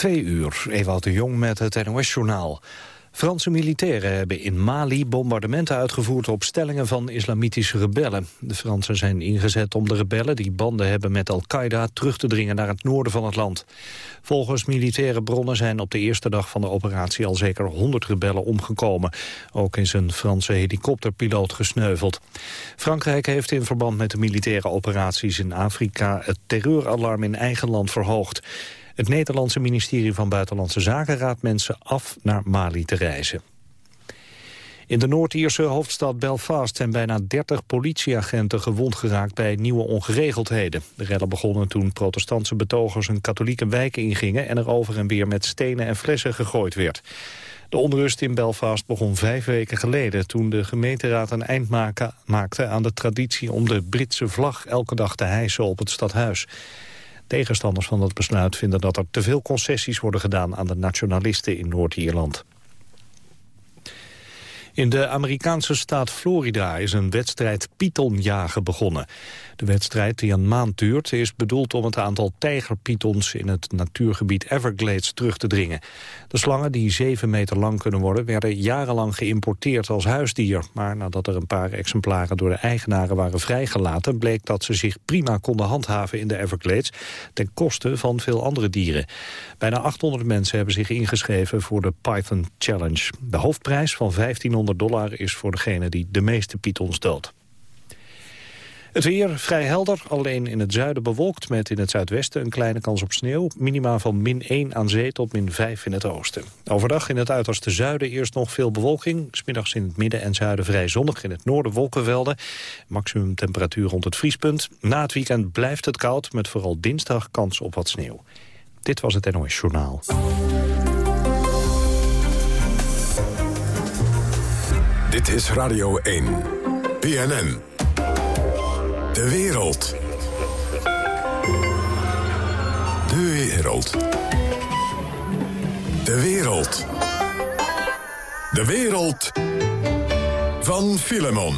Twee uur, Ewout de Jong met het NOS-journaal. Franse militairen hebben in Mali bombardementen uitgevoerd op stellingen van islamitische rebellen. De Fransen zijn ingezet om de rebellen die banden hebben met Al-Qaeda terug te dringen naar het noorden van het land. Volgens militaire bronnen zijn op de eerste dag van de operatie al zeker 100 rebellen omgekomen. Ook is een Franse helikopterpiloot gesneuveld. Frankrijk heeft in verband met de militaire operaties in Afrika het terreuralarm in eigen land verhoogd. Het Nederlandse ministerie van Buitenlandse Zaken raadt mensen af naar Mali te reizen. In de Noord-Ierse hoofdstad Belfast zijn bijna 30 politieagenten gewond geraakt bij nieuwe ongeregeldheden. De rellen begonnen toen protestantse betogers een katholieke wijk ingingen en er over en weer met stenen en flessen gegooid werd. De onrust in Belfast begon vijf weken geleden toen de gemeenteraad een eind maakte aan de traditie om de Britse vlag elke dag te hijsen op het stadhuis. Tegenstanders van dat besluit vinden dat er te veel concessies worden gedaan aan de nationalisten in Noord-Ierland. In de Amerikaanse staat Florida is een wedstrijd pythonjagen begonnen. De wedstrijd, die een maand duurt, is bedoeld om het aantal tijgerpythons in het natuurgebied Everglades terug te dringen. De slangen, die zeven meter lang kunnen worden, werden jarenlang geïmporteerd als huisdier. Maar nadat er een paar exemplaren door de eigenaren waren vrijgelaten, bleek dat ze zich prima konden handhaven in de Everglades, ten koste van veel andere dieren. Bijna 800 mensen hebben zich ingeschreven voor de Python Challenge. De hoofdprijs van 1500 dollar is voor degene die de meeste pythons doodt. Het weer vrij helder, alleen in het zuiden bewolkt... met in het zuidwesten een kleine kans op sneeuw. Minima van min 1 aan zee tot min 5 in het oosten. Overdag in het uiterste zuiden eerst nog veel bewolking. Smiddags in het midden en zuiden vrij zonnig. In het noorden wolkenvelden. Maximum temperatuur rond het vriespunt. Na het weekend blijft het koud, met vooral dinsdag kans op wat sneeuw. Dit was het NOS Journaal. Dit is Radio 1. BNN. De wereld. De wereld. De wereld. De wereld van Filemon.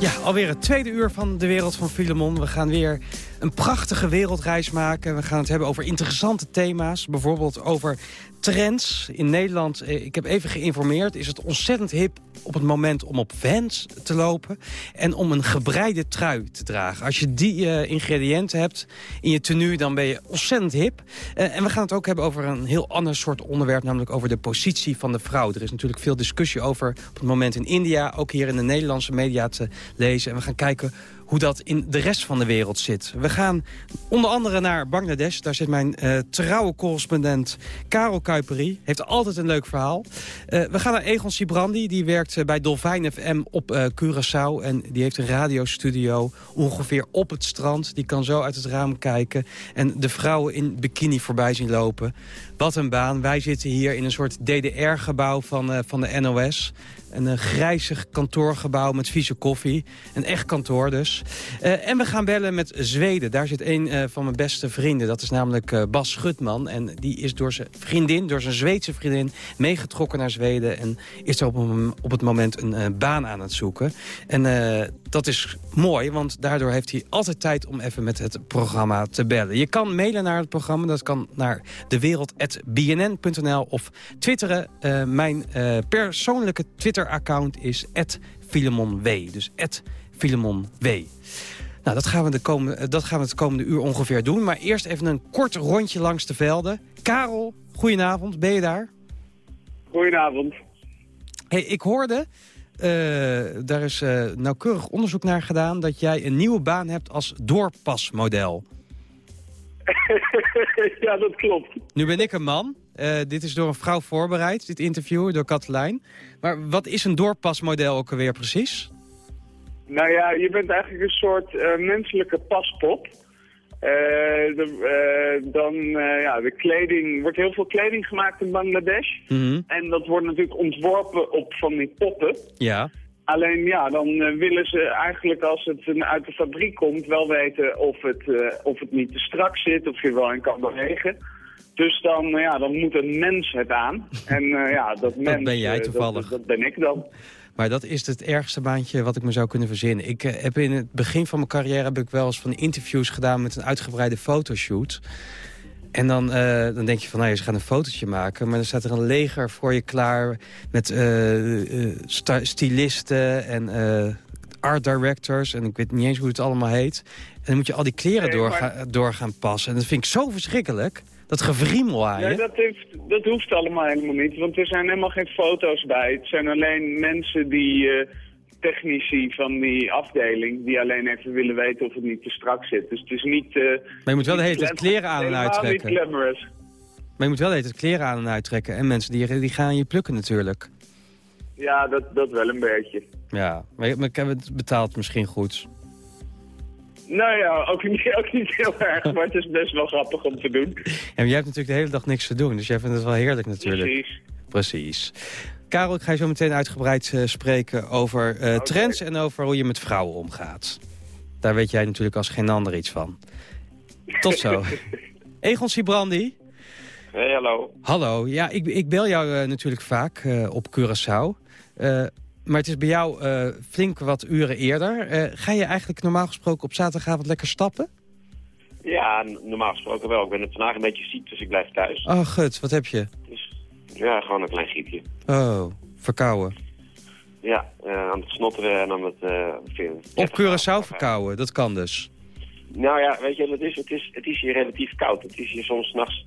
Ja, alweer het tweede uur van de wereld van Filemon. We gaan weer een prachtige wereldreis maken. We gaan het hebben over interessante thema's. Bijvoorbeeld over trends in Nederland. Eh, ik heb even geïnformeerd. Is het ontzettend hip op het moment om op Vans te lopen... en om een gebreide trui te dragen. Als je die uh, ingrediënten hebt in je tenue, dan ben je ontzettend hip. Uh, en we gaan het ook hebben over een heel ander soort onderwerp... namelijk over de positie van de vrouw. Er is natuurlijk veel discussie over op het moment in India... ook hier in de Nederlandse media te lezen. En we gaan kijken hoe dat in de rest van de wereld zit. We gaan onder andere naar Bangladesh. Daar zit mijn uh, trouwe correspondent Karel Kuiperi. Heeft altijd een leuk verhaal. Uh, we gaan naar Egon Sibrandi. Die werkt uh, bij Dolfijn FM op Curaçao. En die heeft een radiostudio ongeveer op het strand. Die kan zo uit het raam kijken. En de vrouwen in bikini voorbij zien lopen. Wat een baan. Wij zitten hier in een soort DDR-gebouw van, van de NOS. Een uh, grijzig kantoorgebouw met vieze koffie. Een echt kantoor dus. Uh, en we gaan bellen met Zweden. Daar zit een van mijn beste vrienden. Dat is namelijk Bas Schutman. En die is door zijn vriendin, door zijn Zweedse vriendin... meegetrokken naar Zweden. En is er op, op het moment een baan aan het zoeken. En dat is mooi, want daardoor heeft hij altijd tijd... om even met het programma te bellen. Je kan mailen naar het programma. Dat kan naar dewereld.bnn.nl of twitteren. mijn persoonlijke Twitter Twitter-account is @filemonw. Dus @filemonw. Nou, dat gaan, we de komende, dat gaan we het komende uur ongeveer doen. Maar eerst even een kort rondje langs de velden. Karel, goedenavond. Ben je daar? Goedenavond. Hey, ik hoorde, daar is uh, nauwkeurig onderzoek naar gedaan... dat jij een nieuwe baan hebt als doorpasmodel. ja, dat klopt. Nu ben ik een man. Uh, dit is door een vrouw voorbereid, dit interview, door Katelijn. Maar wat is een doorpasmodel ook alweer precies? Nou ja, je bent eigenlijk een soort uh, menselijke paspop. Uh, de, dan, ja, de kleding, wordt heel veel kleding gemaakt in Bangladesh. Mm -hmm. En dat wordt natuurlijk ontworpen op van die poppen. Ja. Alleen ja, dan willen ze eigenlijk als het uit de fabriek komt wel weten of het, uh, of het niet te strak zit, of je wel in kan bewegen. Dus dan, ja, dan moet een mens het aan. En ja, dat, mens, dat ben jij toevallig. Dat, dat, ben ik dan. Maar dat is het ergste baantje wat ik me zou kunnen verzinnen. Ik heb in het begin van mijn carrière heb ik wel eens van interviews gedaan met een uitgebreide fotoshoot. En dan, dan denk je van, nou, je gaat een fotootje maken... maar dan staat er een leger voor je klaar met uh, stylisten en art directors... en ik weet niet eens hoe het allemaal heet. En dan moet je al die kleren nee, door, gaan passen. En dat vind ik zo verschrikkelijk. Dat gevriemel aan je. dat, heeft, dat hoeft allemaal helemaal niet. Want er zijn helemaal geen foto's bij. Het zijn alleen mensen die... Uh, technici van die afdeling... die alleen even willen weten of het niet te strak zit. Dus het is niet... Uh, maar je moet wel de hele tijd kleren aan en uittrekken. Niet glamorous. Maar je moet wel de hele tijd kleren aan en uittrekken. En mensen die, die gaan je plukken natuurlijk. Ja, dat, dat wel een beetje. Ja, maar, maar het betaalt misschien goed. Nou ja, ook niet, ook niet heel erg, maar het is best wel grappig om te doen. Ja, maar jij hebt natuurlijk de hele dag niks te doen, dus jij vindt het wel heerlijk natuurlijk. Precies. Precies. Karel, ik ga je zo meteen uitgebreid uh, spreken over uh, trends en over hoe je met vrouwen omgaat. Daar weet jij natuurlijk als geen ander iets van. Tot zo. Egon Sibrandi. Hey, hallo. Hallo. Ja, ik, ik bel jou uh, natuurlijk vaak op Curaçao. Maar het is bij jou uh, flink wat uren eerder. Uh, ga je eigenlijk normaal gesproken op zaterdagavond lekker stappen? Ja, normaal gesproken wel. Ik ben vandaag een beetje ziek, dus ik blijf thuis. Oh, gut. Wat heb je? Dus, ja, gewoon een klein griepje. Oh, verkouden. Ja, uh, aan het snotteren en aan het... Op Curaçao verkouden, dat kan dus. Nou ja, weet je, het is, het is, het is hier relatief koud. Het is hier soms nachts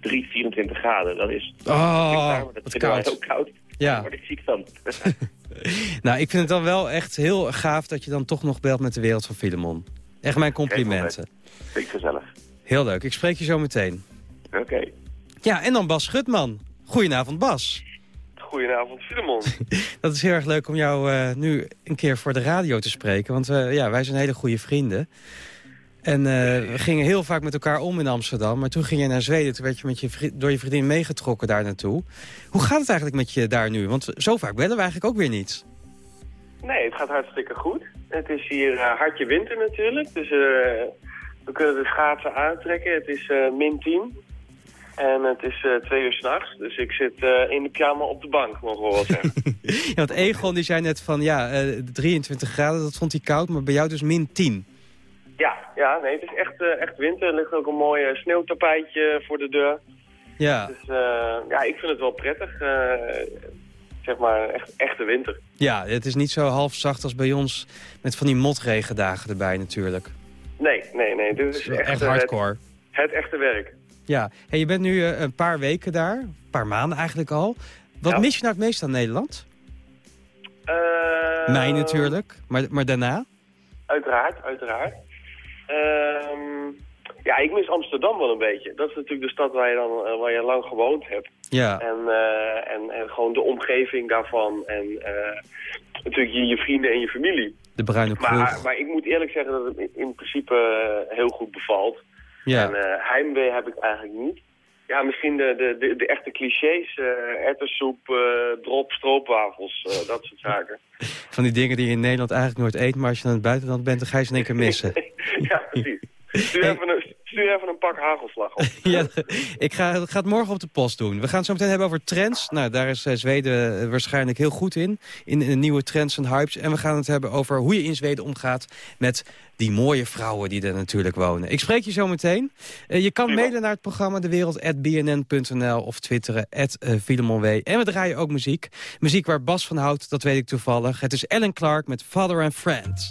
3, 24 graden. Dat is... Oh, dat is koud. koud. Ja. Daar word ik ziek van. nou, ik vind het dan wel echt heel gaaf dat je dan toch nog belt met de wereld van Filemon. Echt mijn complimenten. Vind ik gezellig. Heel leuk. Ik spreek je zo meteen. Oké. Ja, en dan Bas Schutman. Goedenavond, Bas. Goedenavond, Filemon. dat is heel erg leuk om jou uh, nu een keer voor de radio te spreken. Want uh, ja, wij zijn hele goede vrienden. En uh, we gingen heel vaak met elkaar om in Amsterdam. Maar toen ging je naar Zweden. Toen werd je, met je door je vriendin meegetrokken daar naartoe. Hoe gaat het eigenlijk met je daar nu? Want zo vaak bellen we eigenlijk ook weer niet. Nee, het gaat hartstikke goed. Het is hier uh, hartje winter natuurlijk. Dus uh, we kunnen de schaatsen aantrekken. Het is min 10. En het is twee uur s'nachts. Dus ik zit in de pyjama op de bank, mogen we wel zeggen. ja, want Egon die zei net van ja, 23 graden, dat vond hij koud. Maar bij jou dus min 10. Ja, ja nee, het is echt, uh, echt winter. Er ligt ook een mooi uh, sneeuwtapijtje voor de deur. Ja. Dus uh, ja, ik vind het wel prettig. zeg maar, echt echte winter. Ja, het is niet zo half zacht als bij ons met van die motregendagen erbij natuurlijk. Nee, nee, nee. Dit is echt, echt hardcore. Het, echte werk. Ja, hey, je bent nu een paar weken daar, een paar maanden eigenlijk al. Wat mis je nou het meest aan Nederland? Mij natuurlijk, maar, maar daarna? Uiteraard, uiteraard. Ehm, ja, ik mis Amsterdam wel een beetje. Dat is natuurlijk de stad waar je, dan, eh, waar je lang gewoond hebt. Ja. En, uh, en, en gewoon de omgeving daarvan. En uh, natuurlijk je, je, vrienden en je familie. De bruine. Maar, maar ik moet eerlijk zeggen dat het in principe heel goed bevalt. Ja. En heimwee heb ik eigenlijk niet. Ja, misschien de, de, de, de echte clichés. Uh, ertessoep, uh, drop, stroopwafels, uh, dat soort zaken. Van die dingen die je in Nederland eigenlijk nooit eet... maar als je naar het buitenland bent, dan ga je ze in één keer missen. ja, precies. Stuur, even een, stuur even een pak hagelslag op. ja, ik ga, ik ga het morgen op de post doen. We gaan het zo meteen hebben over trends. Nou, daar is Zweden waarschijnlijk heel goed in. In, in nieuwe trends en hypes. En we gaan het hebben over hoe je in Zweden omgaat... met die mooie vrouwen die er natuurlijk wonen. Ik spreek je zo meteen. Uh, je kan Prima. mailen naar het programma dewereld.bnn.nl of twitteren at uh, En we draaien ook muziek. Muziek waar Bas van houdt, dat weet ik toevallig. Het is Ellen Clark met Father and Friends.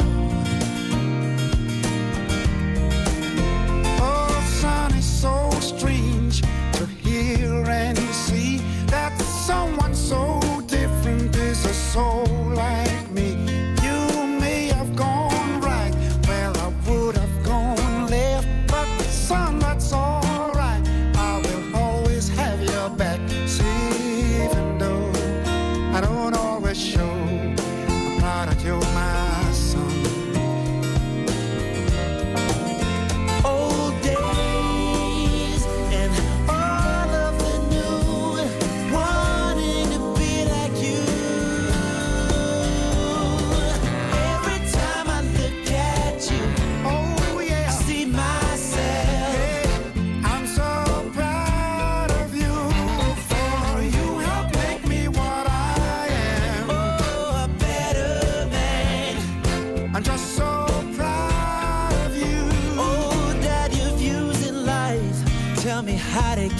Someone so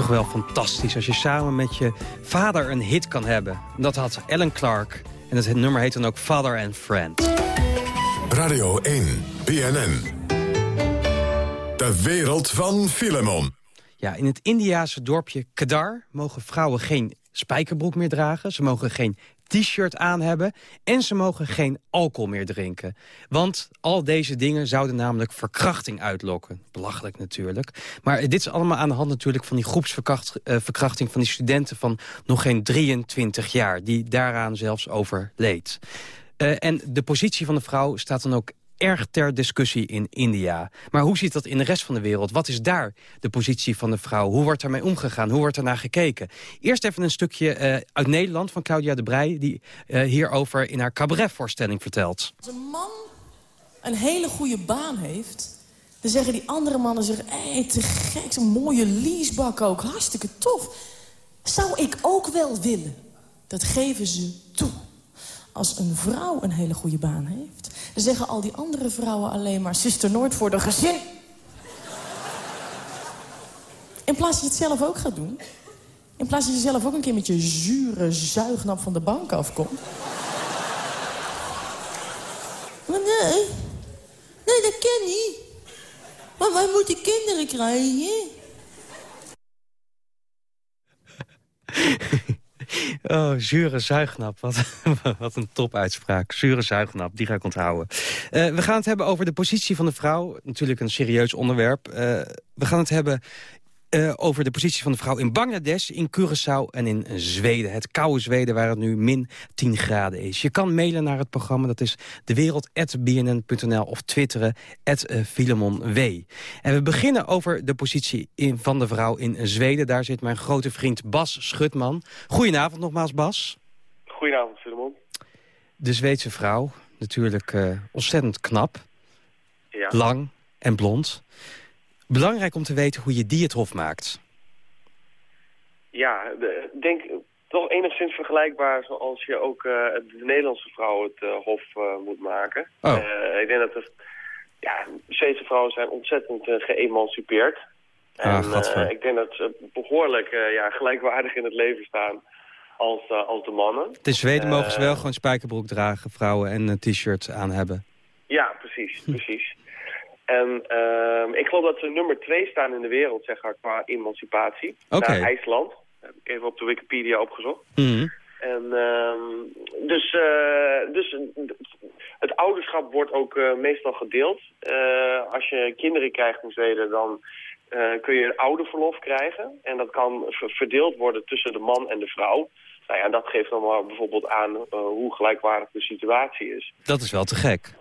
Toch wel fantastisch als je samen met je vader een hit kan hebben. Dat had Ellen Clark. En dat nummer heet dan ook Father and Friend. Radio 1, BNN. De wereld van Filemon. Ja, in het Indiase dorpje Kedar mogen vrouwen geen spijkerbroek meer dragen. Ze mogen geen t-shirt aan hebben. En ze mogen geen alcohol meer drinken. Want al deze dingen zouden namelijk verkrachting uitlokken. Belachelijk natuurlijk. Maar dit is allemaal aan de hand natuurlijk van die groepsverkrachting... van die studenten van nog geen 23 jaar. Die daaraan zelfs overleed. Uh, en de positie van de vrouw staat dan ook erg ter discussie in India. Maar hoe zit dat in de rest van de wereld? Wat is daar de positie van de vrouw? Hoe wordt daarmee omgegaan? Hoe wordt er naar gekeken? Eerst even een stukje uh, uit Nederland van Claudia de Brij... die uh, hierover in haar cabaretvoorstelling vertelt. Als een man een hele goede baan heeft... dan zeggen die andere mannen hé, hey, te gek, zo'n mooie leasebak ook, hartstikke tof. Zou ik ook wel willen. Dat geven ze toe. Als een vrouw een hele goede baan heeft... zeggen al die andere vrouwen alleen maar... zuster Noord voor de gezin. In plaats dat je het zelf ook gaat doen... in plaats dat je zelf ook een keer met je zure zuignap van de bank afkomt... Maar nee, nee, dat kan niet. Maar wij moeten kinderen krijgen. Oh, zure zuignap. Wat, wat een topuitspraak. Zure zuignap, die ga ik onthouden. Uh, we gaan het hebben over de positie van de vrouw. Natuurlijk een serieus onderwerp. Uh, we gaan het hebben uh, over de positie van de vrouw in Bangladesh, in Curaçao en in Zweden. Het koude Zweden waar het nu min 10 graden is. Je kan mailen naar het programma, dat is dewereld.bnn.nl of twitteren, @filemonw. En we beginnen over de positie in, van de vrouw in Zweden. Daar zit mijn grote vriend Bas Schutman. Goedenavond nogmaals, Bas. Goedenavond, Filemon. De Zweedse vrouw, natuurlijk uh, ontzettend knap, ja. lang en blond. Belangrijk om te weten hoe je die het hof maakt. Ja, ik denk toch enigszins vergelijkbaar zoals je ook uh, de Nederlandse vrouw het uh, hof uh, moet maken. Oh. ik denk dat er, ja, Zweedse vrouwen zijn ontzettend geëmancipeerd. Ah, en ik denk dat ze behoorlijk ja, gelijkwaardig in het leven staan als, als de mannen. In Zweden mogen ze wel gewoon spijkerbroek dragen, vrouwen, en een t-shirt aan hebben. Ja, precies, precies. En uh, ik geloof dat ze nummer twee staan in de wereld, zeg maar, qua emancipatie. Okay. Naar IJsland. Heb ik even op de Wikipedia opgezocht. Mm -hmm. En ehm, dus, eh, dus het ouderschap wordt ook eh, meestal gedeeld. Eh, als je kinderen krijgt in Zweden, dan kun je een ouderverlof krijgen. En dat kan ver- verdeeld worden tussen de man en de vrouw. Nou ja, dat geeft dan maar bijvoorbeeld aan hoe gelijkwaardig de situatie is. Dat is wel te gek.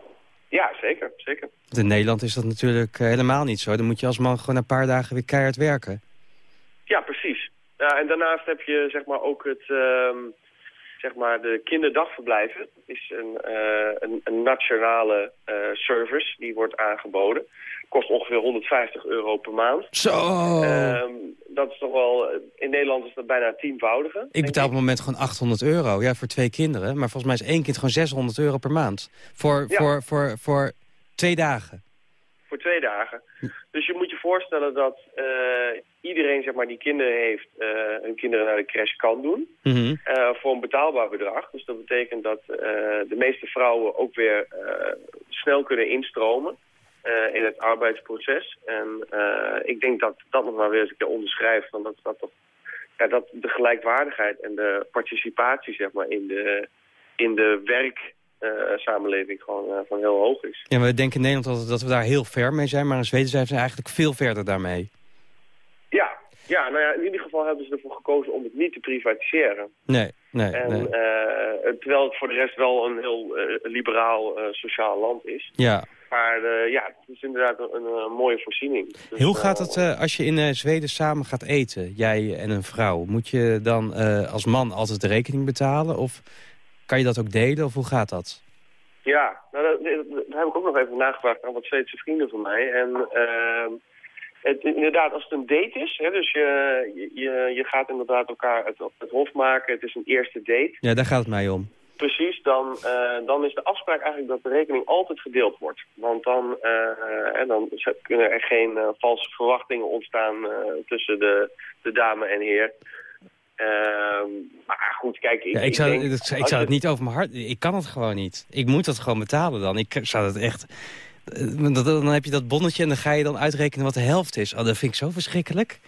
Ja, zeker, zeker. In Nederland is dat natuurlijk eh, helemaal niet zo. Dan moet je als man gewoon een paar dagen weer keihard werken. Ja, precies. Ja, en daarnaast heb je zeg maar ook het, ehm, zeg maar de kinderdagverblijven. Dat is een, eh, een, een nationale eh, service die wordt aangeboden. Kost ongeveer 150 euro per maand. Zo! Ehm, dat is toch wel, in Nederland is dat bijna tienvoudige. ik betaal op het moment gewoon 800 euro. Ja, voor twee kinderen. Maar volgens mij is één kind gewoon 600 euro per maand. Voor, Ja. voor, voor, voor twee dagen. Voor twee dagen. Dus je moet je voorstellen dat eh, iedereen zeg maar, die kinderen heeft, eh, hun kinderen naar de crash kan doen. Mhm. eh, voor een betaalbaar bedrag. Dus dat betekent dat eh, de meeste vrouwen ook weer snel kunnen instromen in het arbeidsproces. En ik denk dat dat nog maar weer eens een keer onderschrijft. Van dat, dat, ja, dat de gelijkwaardigheid en de participatie zeg maar, in de, in de werksamenleving gewoon, eh, gewoon heel hoog is. Ja, we denken in Nederland altijd dat we daar heel ver mee zijn. Maar in Zweden zijn ze eigenlijk veel verder daarmee. Ja, ja, nou ja, in ieder geval hebben ze ervoor gekozen om het niet te privatiseren. Nee, nee, En, nee. eh, terwijl het voor de rest wel een heel eh, liberaal eh, sociaal land is. Ja. Maar ja, het is inderdaad een, een, mooie voorziening. Dus, Hoe gaat het als je in Zweden samen gaat eten, jij en een vrouw? Moet je dan als man altijd de rekening betalen? Of kan je dat ook delen? Of hoe gaat dat? Ja, nou, daar heb ik ook nog even nagevraagd aan wat Zweedse vrienden van mij. En ehm, het, inderdaad, als het een date is, hè, dus je, je, je gaat inderdaad elkaar het, het hof maken, het is een eerste date. Ja, daar gaat het mij om. Precies, dan, eh, dan is de afspraak eigenlijk dat de rekening altijd gedeeld wordt. Want dan, eh, en dan kunnen er geen eh, valse verwachtingen ontstaan tussen de, de dame en heer. Ehm, maar goed, kijk, ik, Ja, ik, zou, denk- ik, zou het het- niet over mijn hart... Ik kan het gewoon niet. Ik moet dat gewoon betalen dan. Ik zou het echt... eh, Dan heb je dat bonnetje en dan ga je dan uitrekenen wat de helft is. Oh, dat vind ik zo verschrikkelijk.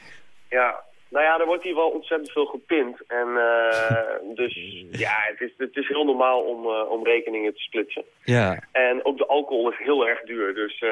Ja, nou ja, er wordt hier wel ontzettend veel gepint. En eh, dus ja, het is, het is heel normaal om, eh, om rekeningen te splitsen. Ja. En ook de alcohol is heel erg duur. Dus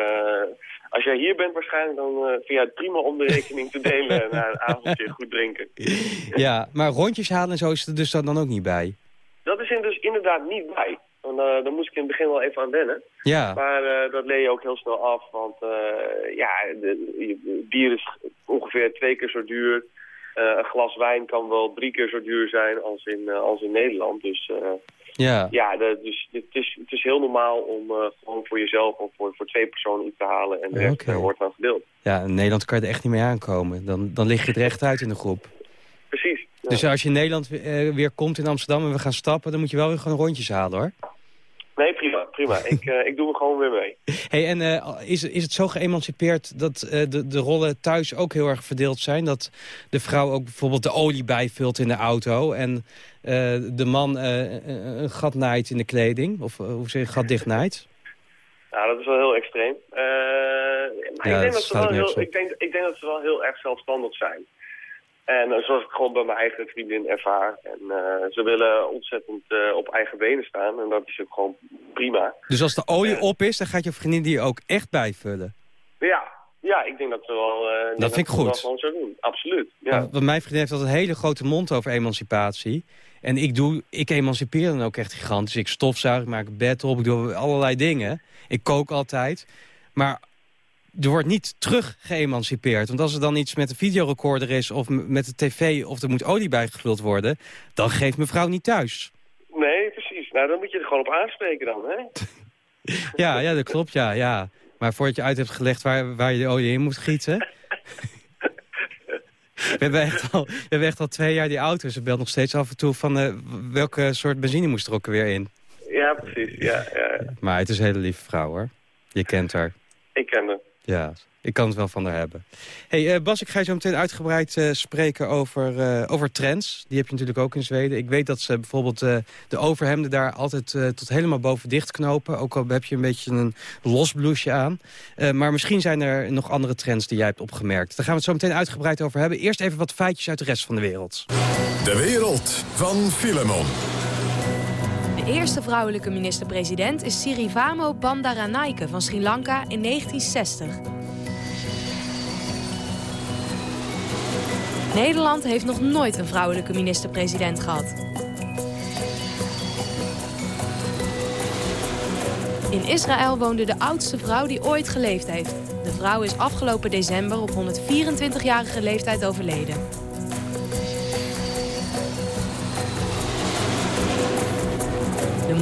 als jij hier bent waarschijnlijk, dan vind jij het prima om de rekening te delen na een avondje goed drinken. ja, maar rondjes halen en zo is er dus dan, dan ook niet bij. Dat is er dus inderdaad niet bij. Want, eh, daar moest ik in het begin wel even aan wennen. Ja. Maar eh, dat leer je ook heel snel af. Want eh, ja, de, bier is ongeveer twee keer zo duur. Eh, een glas wijn kan wel drie keer zo duur zijn als in, eh, als in Nederland. Dus eh, Ja. ja, de, dus het, is, het is heel normaal om eh, gewoon voor jezelf of voor, voor twee personen iets te halen. En de rest Oké. eh, wordt dan gedeeld. Ja, in Nederland kan je er echt niet mee aankomen. Dan, dan lig je er echt uit in de groep. Precies. Ja. Dus als je in Nederland eh, weer komt in Amsterdam en we gaan stappen... dan moet je wel weer gewoon rondjes halen, hoor. Nee, prima. prima. ik, eh, ik doe er gewoon weer mee. Hey, en eh, is, is het zo geëmancipeerd dat eh, de, de rollen thuis ook heel erg verdeeld zijn? Dat de vrouw ook bijvoorbeeld de olie bijvult in de auto... en de man een- gat naait in de kleding? Of hoe zeg je, gat dicht naait? Nou, dat is wel heel extreem. Maar Ja, ik, denk dat dat ze wel heel, ik, denk, ik denk dat ze wel heel erg zelfstandig zijn. En eh, zoals ik gewoon bij mijn eigen vriendin ervaar. En eh, ze willen ontzettend eh, op eigen benen staan. En dat is ook gewoon prima. Dus als de olie op is, dan gaat je vriendin die ook echt bijvullen? Ja, ja ik denk dat ze wel... denk vind ik goed. gewoon zo doen. Absoluut. Ja. Want mijn vriendin heeft altijd een hele grote mond over emancipatie. En ik, doe, ik emancipeer dan ook echt gigantisch. Ik stofzuig, ik maak bed op, ik doe allerlei dingen. Ik kook altijd. Maar er wordt niet terug geëmancipeerd. Want als er dan iets met de videorecorder is of met de tv... of er moet olie bijgevuld worden, dan geeft mevrouw niet thuis. Nee, precies. Nou, dan moet je er gewoon op aanspreken dan, hè? Ja, ja dat klopt, ja. ja. Maar voordat je uit hebt gelegd waar, waar je de olie in moet gieten... We hebben, echt al, we hebben echt al twee jaar die auto. Ze belt nog steeds af en toe van eh, welke soort benzine moest er ook weer in. Ja, precies. Ja, ja, ja. Maar het is een hele lieve vrouw hoor. Je kent haar. Ik ken haar. Ja, ik kan het wel van haar hebben. hey, eh, Bas, ik ga je zo meteen uitgebreid eh, spreken over, eh, over trends. Die heb je natuurlijk ook in Zweden. Ik weet dat ze bijvoorbeeld de overhemden daar altijd tot helemaal boven dicht knopen. Ook al heb je een beetje een los blouseje aan. Maar misschien zijn er nog andere trends die jij hebt opgemerkt. Daar gaan we het zo meteen uitgebreid over hebben. Eerst even wat feitjes uit de rest van de wereld. De wereld van Filemon. De eerste vrouwelijke minister-president is Sirivamo Bandaranaike van Sri Lanka in 1960. Nederland heeft nog nooit een vrouwelijke minister-president gehad. In Israël woonde de oudste vrouw die ooit geleefd heeft. De vrouw is afgelopen december op 124-jarige leeftijd overleden.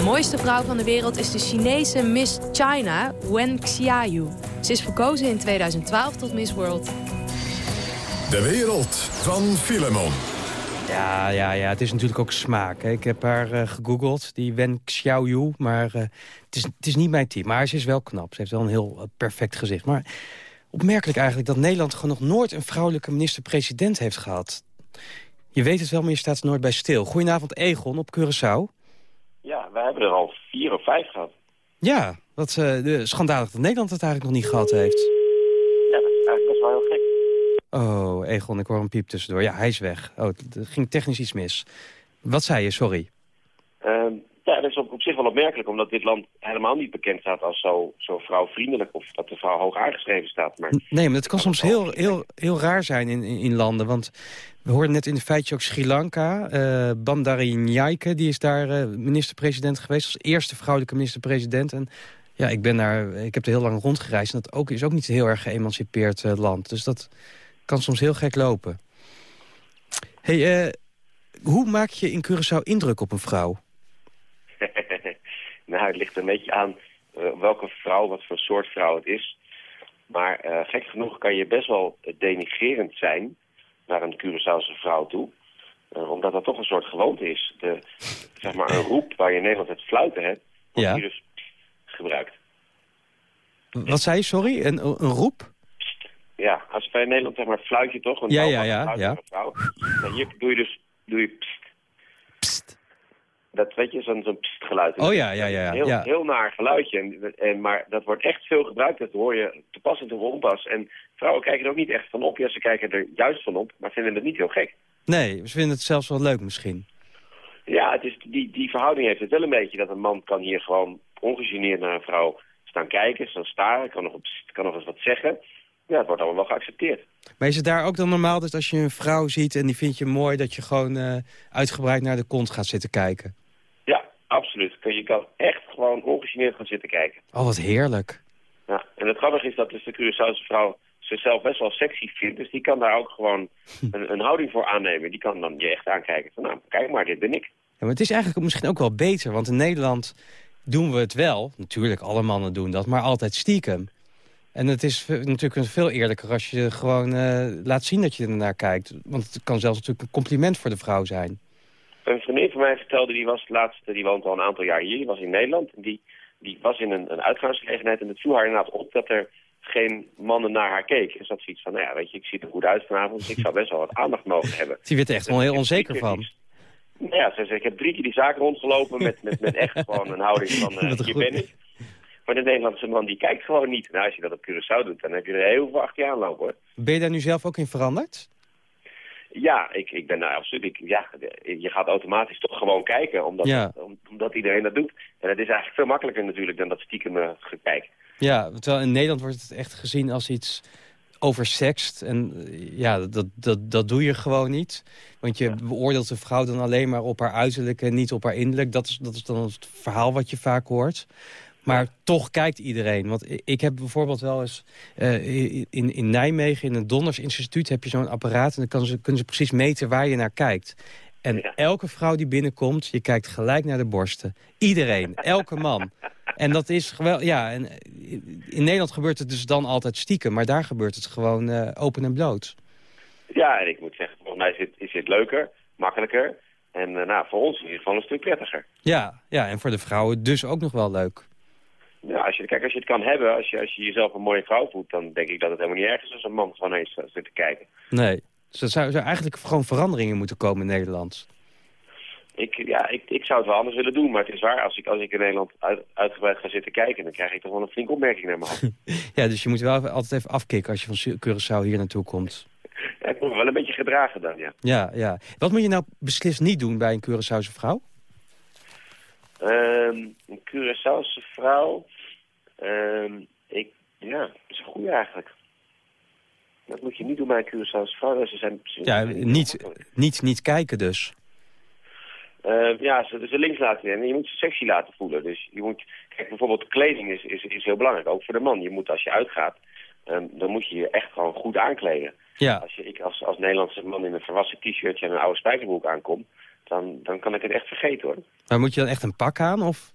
Mooiste vrouw van de wereld is de Chinese Miss China, Wen Xiaoyu. Ze is verkozen in 2012 tot Miss World. De wereld van Filemon. Ja, ja, ja, het is natuurlijk ook smaak. Hè. Ik heb haar eh, gegoogeld, die Wen Xiaoyu. Maar eh, het, is, het is niet mijn team. Maar ze is wel knap. Ze heeft wel een heel eh, perfect gezicht. Maar opmerkelijk eigenlijk dat Nederland gewoon nog nooit... een vrouwelijke minister-president heeft gehad. Je weet het wel, maar je staat er nooit bij stil. Goedenavond, Egon, op Curaçao. Ja, we hebben er al vier of vijf gehad. Ja, wat de, schandalig dat Nederland het eigenlijk nog niet gehad heeft. Ja, dat is eigenlijk best wel heel gek. Oh, Egon, ik hoor een piep tussendoor. Ja, hij is weg. Oh, er ging technisch iets mis. Wat zei je, sorry? Ehm, ja, dat is op, op zich wel opmerkelijk, omdat dit land helemaal niet bekend staat als zo, zo vrouwvriendelijk. Of dat de vrouw hoog aangeschreven staat. Maar Nee, maar het kan soms heel, heel, heel raar zijn in, in landen. Want we hoorden net in de feitje ook Sri Lanka. eh Bandaranaike, die is daar eh, minister-president geweest. Als eerste vrouwelijke minister-president. En ja, ik, ben daar, ik heb er heel lang rondgereisd. En dat ook, is ook niet een heel erg geëmancipeerd eh, land. Dus dat kan soms heel gek lopen. hey, hoe maak je in Curaçao indruk op een vrouw? nou, het ligt een beetje aan welke vrouw, wat voor soort vrouw het is. Maar gek genoeg kan je best wel denigerend zijn naar een Curaçaose vrouw toe. Eh, omdat dat toch een soort gewoonte is. De, zeg maar een roep waar je in Nederland het fluiten hebt, wordt Ja. hier dus gebruikt. Wat zei je, sorry? Een, een roep? Ja, als wij in Nederland zeg maar fluit je toch? Een Ja, ja, ja, ja. vrouw. Nou, hier doe je dus doe je pst. Dat weet je, zo'n zo'n pst geluid. Oh ja, ja, ja, ja. Heel, ja. heel naar geluidje. En, en, maar dat wordt echt veel gebruikt. Dat hoor je te pas en te onpas. En vrouwen kijken er ook niet echt van op. Ja, ze kijken er juist van op, maar vinden het niet heel gek. Nee, ze vinden het zelfs wel leuk misschien. Ja, het is, die, die verhouding heeft het wel een beetje. Dat een man kan hier gewoon ongegeneerd naar een vrouw staan kijken, staan staren. Kan nog, op- kan nog eens wat zeggen. Ja, het wordt allemaal wel geaccepteerd. Maar is het daar ook dan normaal dat als je een vrouw ziet en die vind je mooi... dat je gewoon eh, uitgebreid naar de kont gaat zitten kijken? Kun- Je kan echt gewoon ongegeneerd gaan zitten kijken. Oh, wat heerlijk. Ja, en het grappige is dat dus de Curaçaose vrouw zichzelf best wel sexy vindt. Dus die kan daar ook gewoon een, een houding voor aannemen. Die kan dan je echt aankijken van, nou, kijk maar, dit ben ik. Ja, maar het is eigenlijk misschien ook wel beter, want in Nederland doen we het wel. Natuurlijk, alle mannen doen dat, maar altijd stiekem. En het is natuurlijk veel eerlijker als je gewoon eh, laat zien dat je ernaar kijkt. Want het kan zelfs natuurlijk een compliment voor de vrouw zijn. Een vriendin van mij vertelde, die was laatst, die woont al een aantal jaar hier, die was in Nederland. En die, die was in een, een uitgaansgelegenheid en het viel haar inderdaad op dat er geen mannen naar haar keken. En ze had zoiets van, nou ja, weet je, ik zie er goed uit vanavond, dus ik zou best wel wat aandacht mogen hebben. Die werd er echt wel heel onzeker van. Nou ja, ze zei, ik heb drie keer die zaak rondgelopen met, met, met echt gewoon een houding van, een hier goed- ben ik. Maar de Nederlandse man, die kijkt gewoon niet. Nou, als je dat op Curaçao doet, dan heb je er heel veel achter je aanlopen, hoor. Ben je daar nu zelf ook in veranderd? Ja, ik, ik ben nou absoluut. Ik, ja, je gaat automatisch toch gewoon kijken, omdat, Ja. omdat iedereen dat doet. En het is eigenlijk veel makkelijker natuurlijk dan dat stiekem eh, gekijk. Ja, terwijl in Nederland wordt het echt gezien als iets oversext. En eh, ja, dat, dat, dat doe je gewoon niet. Want je beoordeelt de vrouw dan alleen maar op haar uiterlijk en niet op haar innerlijk. Dat is, dat is dan het verhaal wat je vaak hoort. Maar toch kijkt iedereen. Want ik heb bijvoorbeeld wel eens eh, in, in Nijmegen... in het Donders Instituut heb je zo'n apparaat... en dan kan ze, kunnen ze precies meten waar je naar kijkt. En elke vrouw die binnenkomt, je kijkt gelijk naar de borsten. Iedereen, elke man. En dat is geweldig. Ja, en eh, in Nederland gebeurt het dus dan altijd stiekem, maar daar gebeurt het gewoon eh, open en bloot. Ja, en ik moet zeggen, volgens mij is het, is het leuker, makkelijker. En eh, nou, voor ons in ieder geval een stuk prettiger. Ja, ja, en voor de vrouwen dus ook nog wel leuk. Ja, als je, kijk, als je het kan hebben, als je, als je jezelf een mooie vrouw voelt... dan denk ik dat het helemaal niet erg is als een man gewoon eens zit te kijken. Nee. Dus er zou, zou eigenlijk gewoon veranderingen moeten komen in Nederland. Ik, ja, ik, ik zou het wel anders willen doen, maar het is waar. Als ik, als ik in Nederland uit, uitgebreid ga zitten kijken... dan krijg ik toch wel een flinke opmerking naar hand. Ja, dus je moet wel altijd even afkicken als je van Curaçao hier naartoe komt. Ja, ik moet me wel een beetje gedragen dan, ja. Ja, ja. Wat moet je nou beslist niet doen bij een Curaçaose vrouw? Ehm, een Curaçaose vrouw... ehm, ik, ja, dat is een goede eigenlijk. Dat moet je niet doen bij een Curaçaose vrouw. Ze zijn, ze Ja, zijn niet, niet, niet kijken dus. Eh, ja, ze, ze links laten en je moet ze sexy laten voelen. Dus je moet, kijk, bijvoorbeeld kleding is, is, is heel belangrijk, ook voor de man. Je moet, als je uitgaat, ehm, dan moet je je echt gewoon goed aankleden. Ja, Als je, ik als, als Nederlandse man in een verwassen t-shirtje en een oude spijkerbroek aankom, dan, dan kan ik het echt vergeten hoor. maar moet je dan echt een pak aan? Of?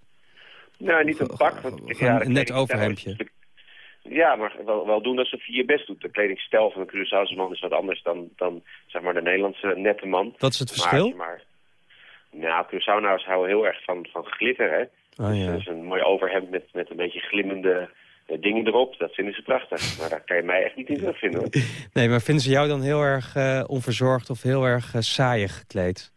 Nou, niet een pak. Want, de een net overhemdje. Ja, maar wel, wel doen alsof je je best doet. De kledingstijl van een Curaçaose man is wat anders dan, dan zeg maar de Nederlandse nette man. Wat is het Maar verschil? je Maar, nou, Curaçaonaars houden heel erg van, van glitter, hè. Oh ja. Dus een mooi overhemd met, met een beetje glimmende eh, dingen erop. Dat vinden ze prachtig. Maar daar kan je mij echt niet in terugvinden, hoor. Nee, maar vinden ze jou dan heel erg eh, onverzorgd of heel erg uh, saaiig gekleed?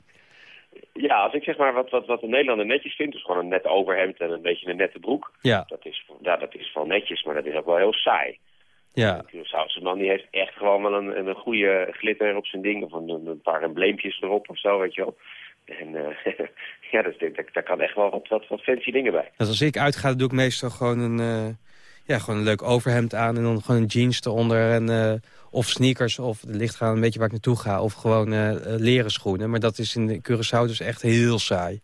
Ja, als ik zeg maar wat, wat, wat de Nederlander netjes vindt, dus gewoon een net overhemd en een beetje een nette broek. Ja, Dat is, ja, dat is wel netjes, maar dat is ook wel heel saai. ja. Een Curaçaose man die heeft echt gewoon wel een, een goede glitter op zijn ding. Of een, een paar embleempjes erop of zo, weet je wel. En eh, ja, dus, daar, daar kan echt wel wat, wat, wat fancy dingen bij. Dus als ik uitga, doe ik meestal gewoon een, eh, ja, gewoon een leuk overhemd aan... en dan gewoon een jeans eronder en, eh, of sneakers, of het ligt gaan een beetje waar ik naartoe ga... of gewoon eh, eh, leren schoenen. Maar dat is in Curaçao dus echt heel saai.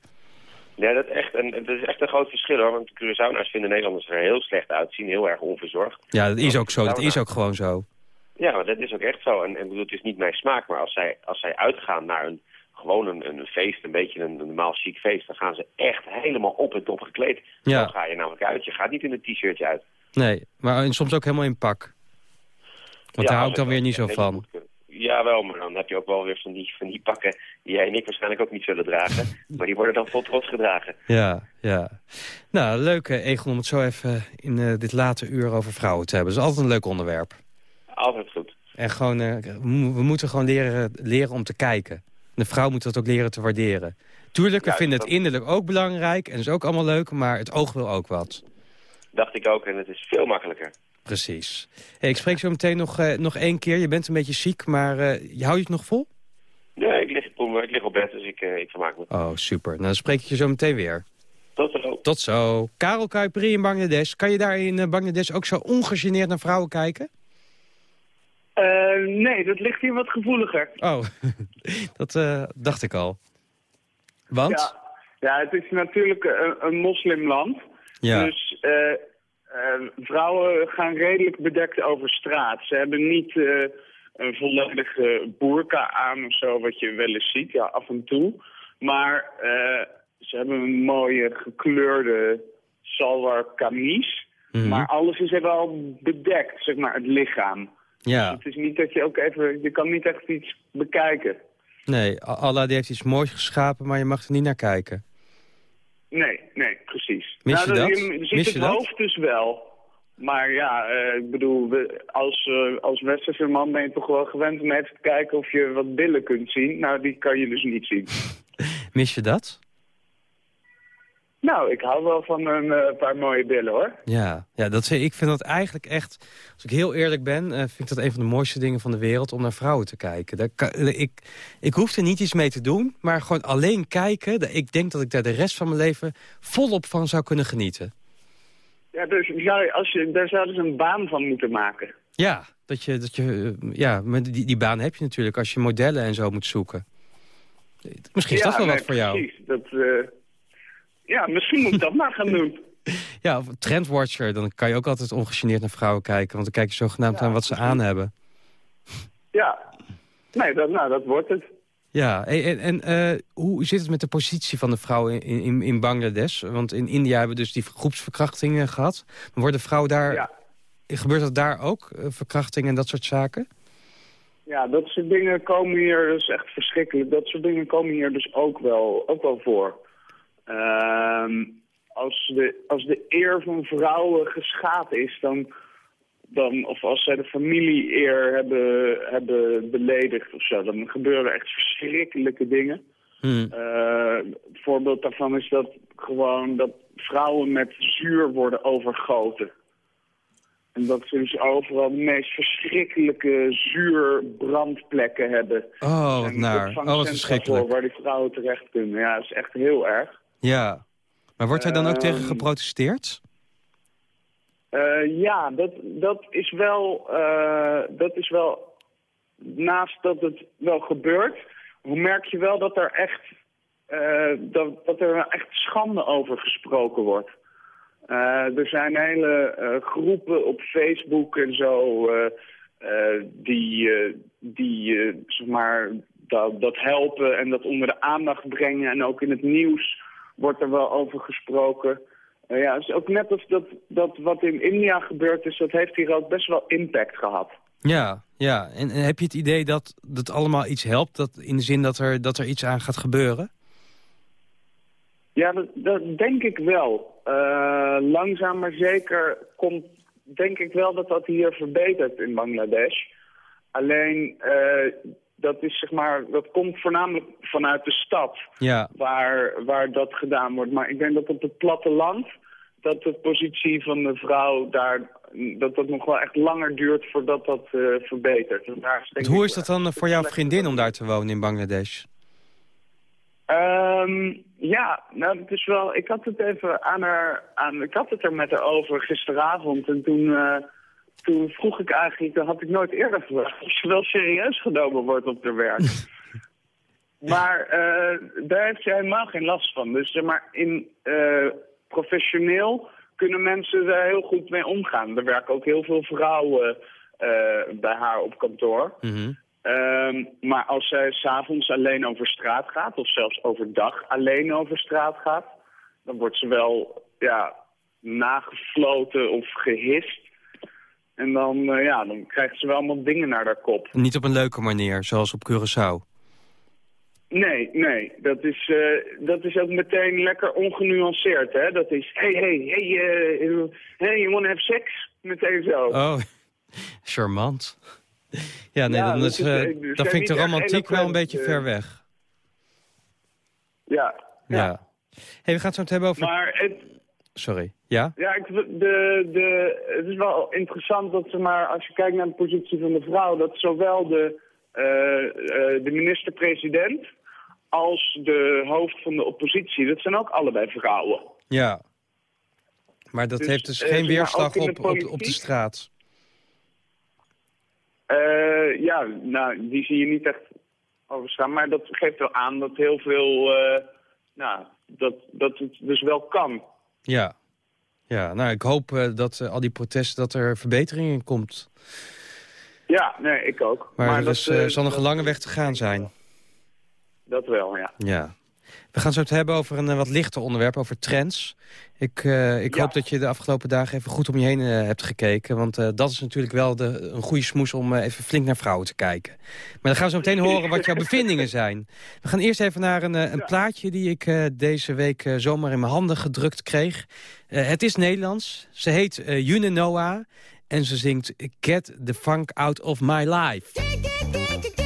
Ja, dat is echt een, dat is echt een groot verschil hoor. Want Curaçaonaars vinden Nederlanders er heel slecht uitzien. Heel erg onverzorgd. Ja, dat is ook zo. Dat is ook gewoon zo. Ja, maar dat is ook echt zo. En, en bedoel, het is niet mijn smaak, maar als zij, als zij uitgaan naar een, gewoon een, een feest, een beetje een, een normaal chic feest, dan gaan ze echt helemaal op en top gekleed. Ja. Dan ga je namelijk uit. Je gaat niet in een t-shirtje uit. Nee, maar en soms ook helemaal in pak. Want daar hou ik dan weer niet zo van. Jawel, maar dan heb je ook wel weer van die, van die pakken die jij en ik waarschijnlijk ook niet zullen dragen. maar die worden dan vol trots gedragen. Ja, ja. Nou, leuk eh, Egon om het zo even in eh, dit late uur over vrouwen te hebben. Dat is altijd een leuk onderwerp. Altijd goed. En gewoon, eh, we mo- we moeten gewoon leren, leren om te kijken. De vrouw moet dat ook leren te waarderen. Tuurlijk, we Ja, vinden het dat- innerlijk ook belangrijk en is ook allemaal leuk, maar het oog wil ook wat. Dacht ik ook en het is veel makkelijker. Precies. Hey, ik spreek zo meteen nog, eh, nog één keer. Je bent een beetje ziek, maar eh, je houdt je het nog vol? Nee, ik lig, ik lig op bed, dus ik, eh, ik vermaak me. Oh, super. Nou, dan spreek ik je zo meteen weer. Tot zo. Tot zo. Karel Kuiperi in Bangladesh. Kan je daar in Bangladesh ook zo ongegeneerd naar vrouwen kijken? Eh, nee, dat ligt hier wat gevoeliger. Oh, dat eh, dacht ik al. Want? Ja, ja het is natuurlijk een, een moslimland. Ja. Dus eh, eh, vrouwen gaan redelijk bedekt over straat. Ze hebben niet eh, een volledige burka aan of zo, wat je wel eens ziet, ja, af en toe. Maar eh, ze hebben een mooie gekleurde salwar kamies. Mhm. Maar alles is er wel bedekt, zeg maar, het lichaam. Ja, Het is niet dat je ook even, je kan niet echt iets bekijken. nee. Allah die heeft iets moois geschapen, maar je mag er niet naar kijken. Nee, nee, precies. Mis je Nou, dat? Je, ziet Mis je het dat? hoofd dus wel. Maar ja, eh, ik bedoel, we- als, eh, als westerse man ben je toch wel gewend om even te kijken of je wat billen kunt zien. Nou, die kan je dus niet zien. Mis je dat? Nou, ik hou wel van een eh, paar mooie billen, hoor. Ja, ja dat, ik vind dat eigenlijk echt... Als ik heel eerlijk ben, eh, vind ik dat een van de mooiste dingen van de wereld... om naar vrouwen te kijken. Daar kan, ik, ik hoef er niet iets mee te doen, maar gewoon alleen kijken... ik denk dat ik daar de rest van mijn leven volop van zou kunnen genieten. Ja, dus zou als je, daar zouden ze een baan van moeten maken. Ja, dat je, dat je, eh, ja maar die, die baan heb je natuurlijk als je modellen en zo moet zoeken. Misschien is ja, dat wel wat voor jou. precies. Dat, eh, ja, misschien moet ik dat maar gaan doen. Ja, of trendwatcher, dan kan je ook altijd ongegeneerd naar vrouwen kijken. Want dan kijk je zogenaamd Ja, aan wat ze aan hebben. Ja, nee, dat, nou, dat wordt het. Ja, en, en, eh, hoe zit het met de positie van de vrouw in, in, in Bangladesh? Want in India hebben we dus die groepsverkrachtingen gehad. Maar worden vrouwen daar... Ja. Gebeurt dat daar ook, eh, verkrachtingen en dat soort zaken? Ja, dat soort dingen komen hier, dat is echt verschrikkelijk. Dat soort dingen komen hier dus ook wel, ook wel voor. Ehm, als, de, als de eer van vrouwen geschaad is, dan, dan, of als zij de familie-eer hebben, hebben beledigd of zo, dan gebeuren er echt verschrikkelijke dingen. Hmm. Eh, voorbeeld daarvan is dat gewoon dat vrouwen met zuur worden overgoten. En dat ze dus overal de meest verschrikkelijke zuurbrandplekken hebben. Oh, wat naar. Oh, wat verschrikkelijk. Waar die vrouwen terecht kunnen. Ja, dat is echt heel erg. Ja. Maar wordt er dan ook tegen Ehm, geprotesteerd? Eh, ja, dat, dat is wel, eh, dat is wel, naast dat het wel gebeurt, hoe merk je wel dat er echt, eh, dat, dat er echt schande over gesproken wordt. Er zijn hele groepen op Facebook en zo die, die zeg maar, dat, dat helpen en dat onder de aandacht brengen. En ook in het nieuws wordt er wel over gesproken. Eh, ja, het is ook net als dat, dat wat in India gebeurd is, dat heeft hier ook best wel impact gehad. Ja, ja. En, en heb je het idee dat dat allemaal iets helpt? Dat, in de zin dat er, dat er iets aan gaat gebeuren? Ja, dat, dat denk ik wel. Eh, langzaam maar zeker komt, denk ik wel dat dat hier verbetert in Bangladesh. Alleen, eh, dat, is, zeg maar, dat komt voornamelijk vanuit de stad Ja. waar, waar dat gedaan wordt. Maar ik denk dat op het platteland, dat de positie van de vrouw daar, dat dat nog wel echt langer duurt voordat dat eh, verbetert. En daar is Hoe is dat dan eh, voor jouw vriendin om daar te wonen in Bangladesh? Ehm, ja, nou, het is wel. Ik had het even aan haar. Aan, ik had het er met haar over gisteravond. En toen, eh, toen vroeg ik eigenlijk. Dat had ik nooit eerder gevraagd. Of ze wel serieus genomen wordt op haar werk. maar eh, daar heeft ze helemaal geen last van. Dus zeg maar, in eh, professioneel kunnen mensen daar heel goed mee omgaan. Er werken ook heel veel vrouwen eh, bij haar op kantoor. Mhm. Ehm, maar als zij s'avonds alleen over straat gaat, of zelfs overdag alleen over straat gaat, dan wordt ze wel ja, nagefloten of gehist. En dan, eh, ja, dan krijgt ze wel allemaal dingen naar haar kop. Niet op een leuke manier, zoals op Curaçao. Nee, nee, dat is, eh, dat is ook meteen lekker ongenuanceerd, hè. Dat is, hey, hey, hey, eh, hey, you wanna have sex? Meteen zo. Oh, charmant. Ja, nee, Ja, dan, dat is, dus dan vind ik de romantiek wel een beetje ver weg. Ja, Ja. hey, we gaan het zo meteen hebben over... maar het, Sorry. Ja? Ja, ik, de, de, het is wel interessant dat ze maar, als je kijkt naar de positie van de vrouw, dat zowel de, eh, eh, de minister-president als de hoofd van de oppositie, dat zijn ook allebei vrouwen. Ja. Maar dat Dus, heeft dus eh, geen weerslag op, op, op de straat. Ja, nou, die zie je niet echt overstaan, maar dat geeft wel aan dat heel veel, nou, dat, dat het dus wel kan. Ja. Ja, nou, ik hoop eh, dat eh, al die protesten, dat er verbetering in komt. Ja, nee, ik ook. Maar, er dat, eh, zal nog een lange weg te gaan zijn. Dat wel, ja. Ja. We gaan zo het hebben over een eh, wat lichter onderwerp, over trends. Ik, eh, ik Ja. hoop dat je de afgelopen dagen even goed om je heen eh, hebt gekeken. Want eh, dat is natuurlijk wel de, een goede smoes om even flink naar vrouwen te kijken. Maar dan gaan we zo meteen horen wat jouw bevindingen zijn. We gaan eerst even naar een, een plaatje die ik eh, deze week zomaar in mijn handen gedrukt kreeg. Eh, het is Nederlands. Ze heet eh June Noah. En ze zingt Get the Funk Out of My Life.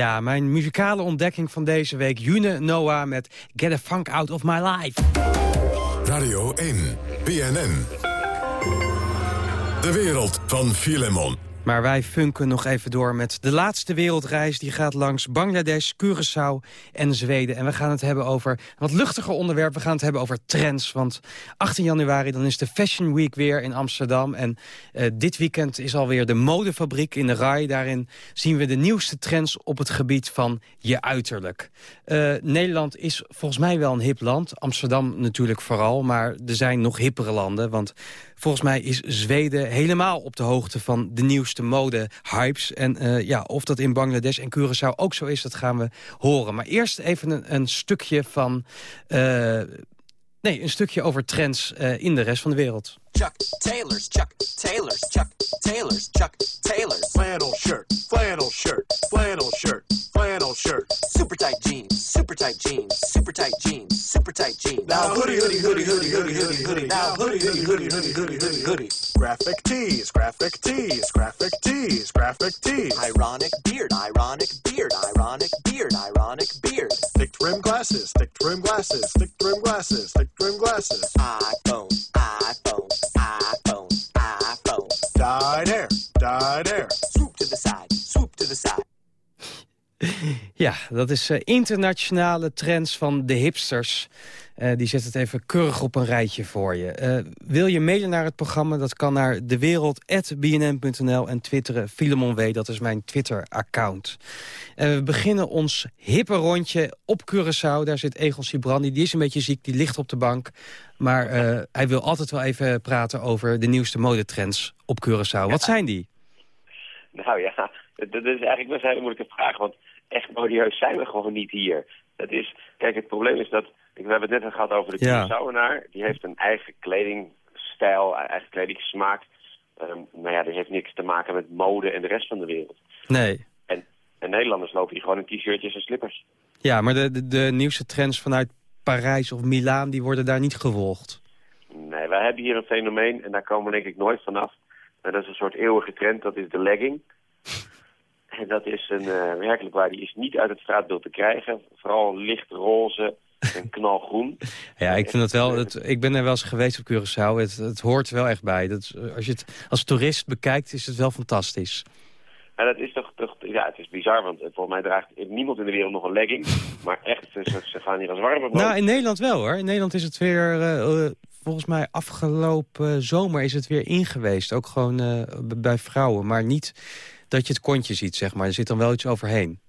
Ja, mijn muzikale ontdekking van deze week. June Noah met Get a Funk Out of My Life. Radio 1, BNN. De wereld van Filemon. Maar wij funken nog even door met de laatste wereldreis. Die gaat langs Bangladesh, Curaçao en Zweden. En we gaan het hebben over een wat luchtiger onderwerp. We gaan het hebben over trends. Want 18 januari dan is de Fashion Week weer in Amsterdam. En eh, dit weekend is alweer de modefabriek in de RAI. Daarin zien we de nieuwste trends op het gebied van je uiterlijk. Eh, Nederland is volgens mij wel een hip land. Amsterdam natuurlijk vooral. Maar er zijn nog hippere landen. Want volgens mij is Zweden helemaal op de hoogte van de nieuwste mode-hypes. En eh, ja, of dat in Bangladesh en Curaçao ook zo is, dat gaan we horen. Maar eerst even een, een stukje van... eh, nee, een stukje over trends eh, in de rest van de wereld. Chuck Taylors, Chuck Taylors, Chuck Taylors, Chuck Taylors. Flannel shirt, flannel shirt, flannel shirt, flannel shirt. Super tight jeans, super tight jeans, super tight jeans, super tight jeans. Now hoodie, hoodie, hoodie, hoodie, hoodie, hoodie, hoodie. Now hoodie, hoodie, hoodie, hoodie, hoodie, hoodie, hoodie. Graphic tees, graphic tees, graphic tees, graphic tees. Ironic beard, ironic beard, ironic beard, ironic beard. Thick trim glasses, thick trim glasses, thick trim glasses, thick trim glasses. iPhone, iPhone, iPhone, iPhone. Dyed hair, dyed hair. Swoop to the side, swoop to the side. Ja, dat is eh, internationale trends van de hipsters. Eh, die zet het even keurig op een rijtje voor je. Eh, wil je mailen naar het programma? Dat kan naar dewereld.bnn.nl en twitteren Filemon W. Dat is mijn Twitter-account. En we beginnen ons hippe rondje op Curaçao. Daar zit Egon Sibrandi. Die is een beetje ziek, die ligt op de bank. Maar hij wil altijd wel even praten over de nieuwste modetrends op Curaçao. Wat zijn die? Nou ja, dat dat is eigenlijk best een hele moeilijke vraag. Want echt modieus zijn we gewoon niet hier. Dat is, kijk, het probleem is dat... We hebben het net gehad over de Ja. Die heeft een eigen kledingstijl, eigen kledingssmaak. Ehm nou ja, die heeft niks te maken met mode en de rest van de wereld. Nee. En, en Nederlanders lopen hier gewoon in t-shirtjes en slippers. Ja, maar de, de, de nieuwste trends vanuit Parijs of Milaan... die worden daar niet gevolgd. Nee, wij hebben hier een fenomeen en daar komen we denk ik nooit vanaf. Dat is een soort eeuwige trend, dat is de legging. En dat is een eh, werkelijk waar, die is niet uit het straatbeeld te krijgen. Vooral licht roze en knalgroen. Ja, ik vind dat wel. Het, ik ben er wel eens geweest op Curaçao. Het, het hoort wel echt bij. Dat, is- als je het als toerist bekijkt, is het wel fantastisch. En dat is toch, toch, ja, het is bizar, want eh, volgens mij draagt niemand in de wereld nog een legging. Maar echt, ze, ze gaan hier als warme brood. Nou, in Nederland wel hoor. In Nederland is het weer, eh, eh, volgens mij afgelopen zomer is het weer ingeweest. Ook gewoon eh, bij vrouwen. Maar niet dat je het kontje ziet, zeg maar. Er zit dan wel iets overheen.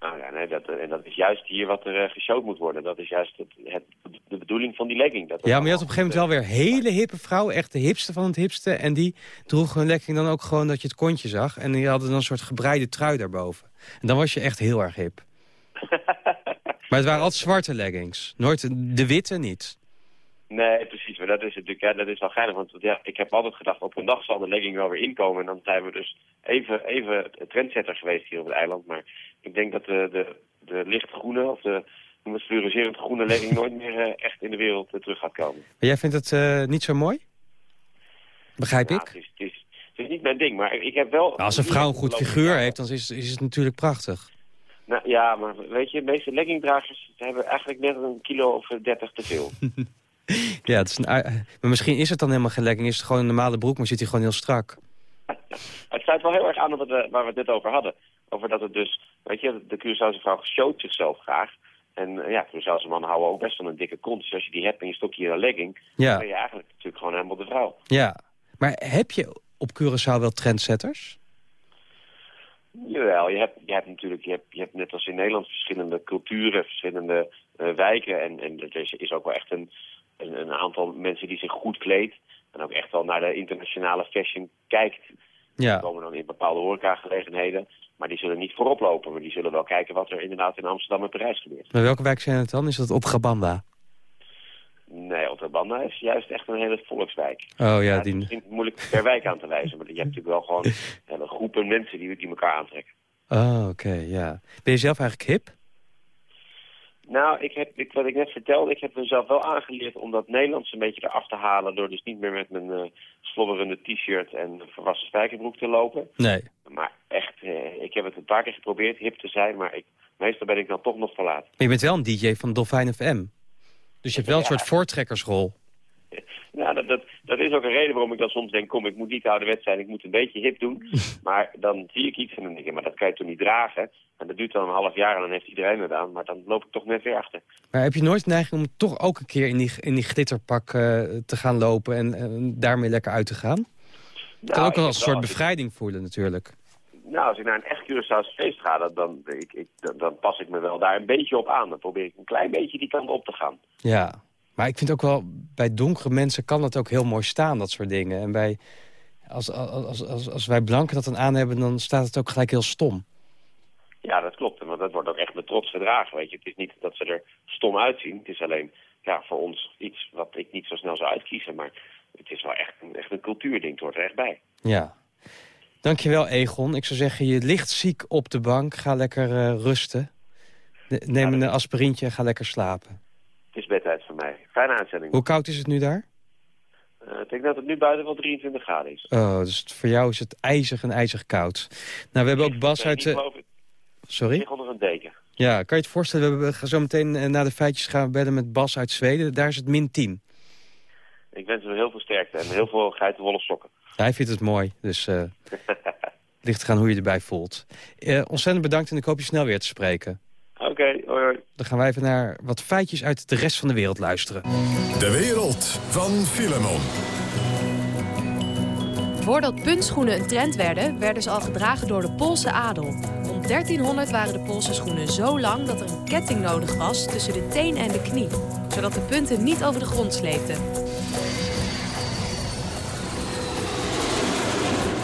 Nou ja, nee, dat, en dat is juist hier wat er uh, geshowd moet worden. Dat is juist het, het, de bedoeling van die legging. Dat Ja, maar je had op een gegeven moment wel weer hele hippe vrouwen. Echt de hipste van het hipste. En die droegen hun lekking dan ook gewoon dat je het kontje zag. En die hadden dan een soort gebreide trui daarboven. En dan was je echt heel erg hip. maar het waren altijd zwarte leggings. Nooit de witte niet. Nee, precies. Maar dat is natuurlijk, ja, dat is wel geinig. Want ja, ik heb altijd gedacht, op een dag zal de legging wel weer inkomen. En dan zijn we dus even, even trendsetter geweest hier op het eiland. Maar ik denk dat de, de, de lichtgroene, of de noem het fluoriserend groene legging nooit meer eh, echt in de wereld eh, terug gaat komen. Maar jij vindt het eh, niet zo mooi? Begrijp Ja, ik? het, is, het, is, het is niet mijn ding, maar ik heb wel... Nou, als een vrouw een goed figuur heeft, dan is, is het natuurlijk prachtig. Nou, ja, maar weet je, de meeste leggingdragers hebben eigenlijk net een kilo of dertig te veel. Ja, het is een, ui- maar misschien is het dan helemaal geen legging. Is het gewoon een normale broek, maar zit hij gewoon heel strak. Het sluit wel heel erg aan op we, waar we het net over hadden. Over dat het dus, weet je, de Curaçaose vrouw showt zichzelf graag. En eh, ja, Curaçaose mannen houden ook best van een dikke kont. Dus als je die hebt en je stopt je in een legging, Ja. dan ben je eigenlijk natuurlijk gewoon helemaal de vrouw. Ja. Maar heb je op Curaçao wel trendsetters? Jawel, je hebt, je hebt natuurlijk, je hebt, je hebt net als in Nederland verschillende culturen, verschillende eh, wijken. En, en er is, is ook wel echt een, een, een aantal mensen die zich goed kleedt. En ook echt wel naar de internationale fashion kijkt. Ja. Die komen dan in bepaalde horecagelegenheden. Maar die zullen niet voorop lopen. Maar die zullen wel kijken wat er inderdaad in Amsterdam en Parijs gebeurt. Maar welke wijk zijn het dan? Is dat op Gabanda? Nee, Otterbanda is juist echt een hele volkswijk. Oh ja, Ja, het is die... moeilijk per wijk aan te wijzen. Maar je hebt natuurlijk wel gewoon hele groepen mensen die, die elkaar aantrekken. Oh, oké, ja. Ben je zelf eigenlijk hip? Nou, ik heb, ik, wat ik net vertelde, ik heb mezelf wel aangeleerd om dat Nederlands een beetje eraf te halen... door dus niet meer met mijn eh slobberende t-shirt en verwassen spijkerbroek te lopen. Nee. Maar echt, eh, ik heb het een paar keer geprobeerd hip te zijn, maar ik, meestal ben ik dan toch nog te laat. Maar je bent wel een DJ van Dolfijn FM. Dus je hebt wel een Ja. soort voortrekkersrol. Nou, dat, dat, dat is ook een reden waarom ik dan soms denk, kom, ik moet niet ouderwet zijn, ik moet een beetje hip doen. maar dan zie ik iets en dan denk ik, maar dat kan je toch niet dragen? En dat duurt dan een half jaar en dan heeft iedereen het aan, maar dan loop ik toch net weer achter. Maar heb je nooit neiging om toch ook een keer in die, in die glitterpak eh, te gaan lopen... en, daarmee lekker uit te gaan? Het kan Nou, ook wel als een soort bevrijding voelen natuurlijk. Nou, als ik naar een echt Curaçao's feest ga, dan, dan, ik, ik, dan, dan pas ik me wel daar een beetje op aan. Dan probeer ik een klein beetje die kant op te gaan. Ja, maar ik vind ook wel, bij donkere mensen kan dat ook heel mooi staan, dat soort dingen. En bij, als, als, als, als, wij blanken dat dan aan hebben, dan staat het ook gelijk heel stom. Ja, dat klopt. Want dat wordt ook echt met trots gedragen, weet je. Het is niet dat ze er stom uitzien. Het is alleen, ja, voor ons iets wat ik niet zo snel zou uitkiezen. Maar het is wel echt een, echt een cultuurding. Het hoort er echt bij. Ja. Dankjewel, Egon. Ik zou zeggen, je ligt ziek op de bank. Ga lekker eh, rusten. Ne- Neem een aspirintje en ga lekker slapen. Is bedtijd voor mij. Fijne uitzending. Hoe koud is het nu daar? Eh, ik denk dat het nu buiten wel 23 graden is. Oh, dus voor jou is het ijzig en ijzig koud. Nou, we hebben ook Bas Ik uit... Ik Sorry? lig onder een deken. Ja, kan je het voorstellen? We gaan zo meteen eh, na de feitjes gaan we bellen met Bas uit Zweden. Daar is het min 10. Ik wens hem heel veel sterkte en heel veel geitenwolle sokken. Hij vindt het mooi, dus eh ligt eraan hoe je erbij voelt. Ontzettend bedankt en ik hoop je snel weer te spreken. Oké, hoi hoi. Dan gaan wij even naar wat feitjes uit de rest van de wereld luisteren. De wereld van Filemon. Voordat puntschoenen een trend werden, werden ze al gedragen door de Poolse adel. Om 1300 waren de Poolse schoenen zo lang dat er een ketting nodig was tussen de teen en de knie, zodat de punten niet over de grond sleepten.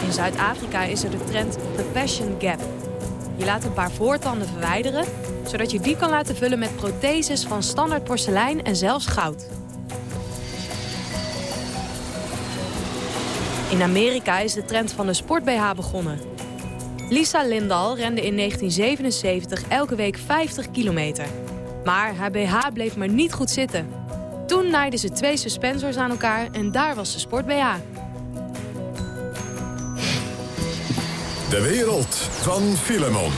In Zuid-Afrika is er de trend The Passion Gap. Je laat een paar voortanden verwijderen, zodat je die kan laten vullen met protheses van standaard porselein en zelfs goud. In Amerika is de trend van de sport-BH begonnen. Lisa Lindahl rende in 1977 elke week 50 kilometer. Maar haar BH bleef maar niet goed zitten. Toen naaide ze twee suspensors aan elkaar en daar was de sport-BH. De wereld van Filemon.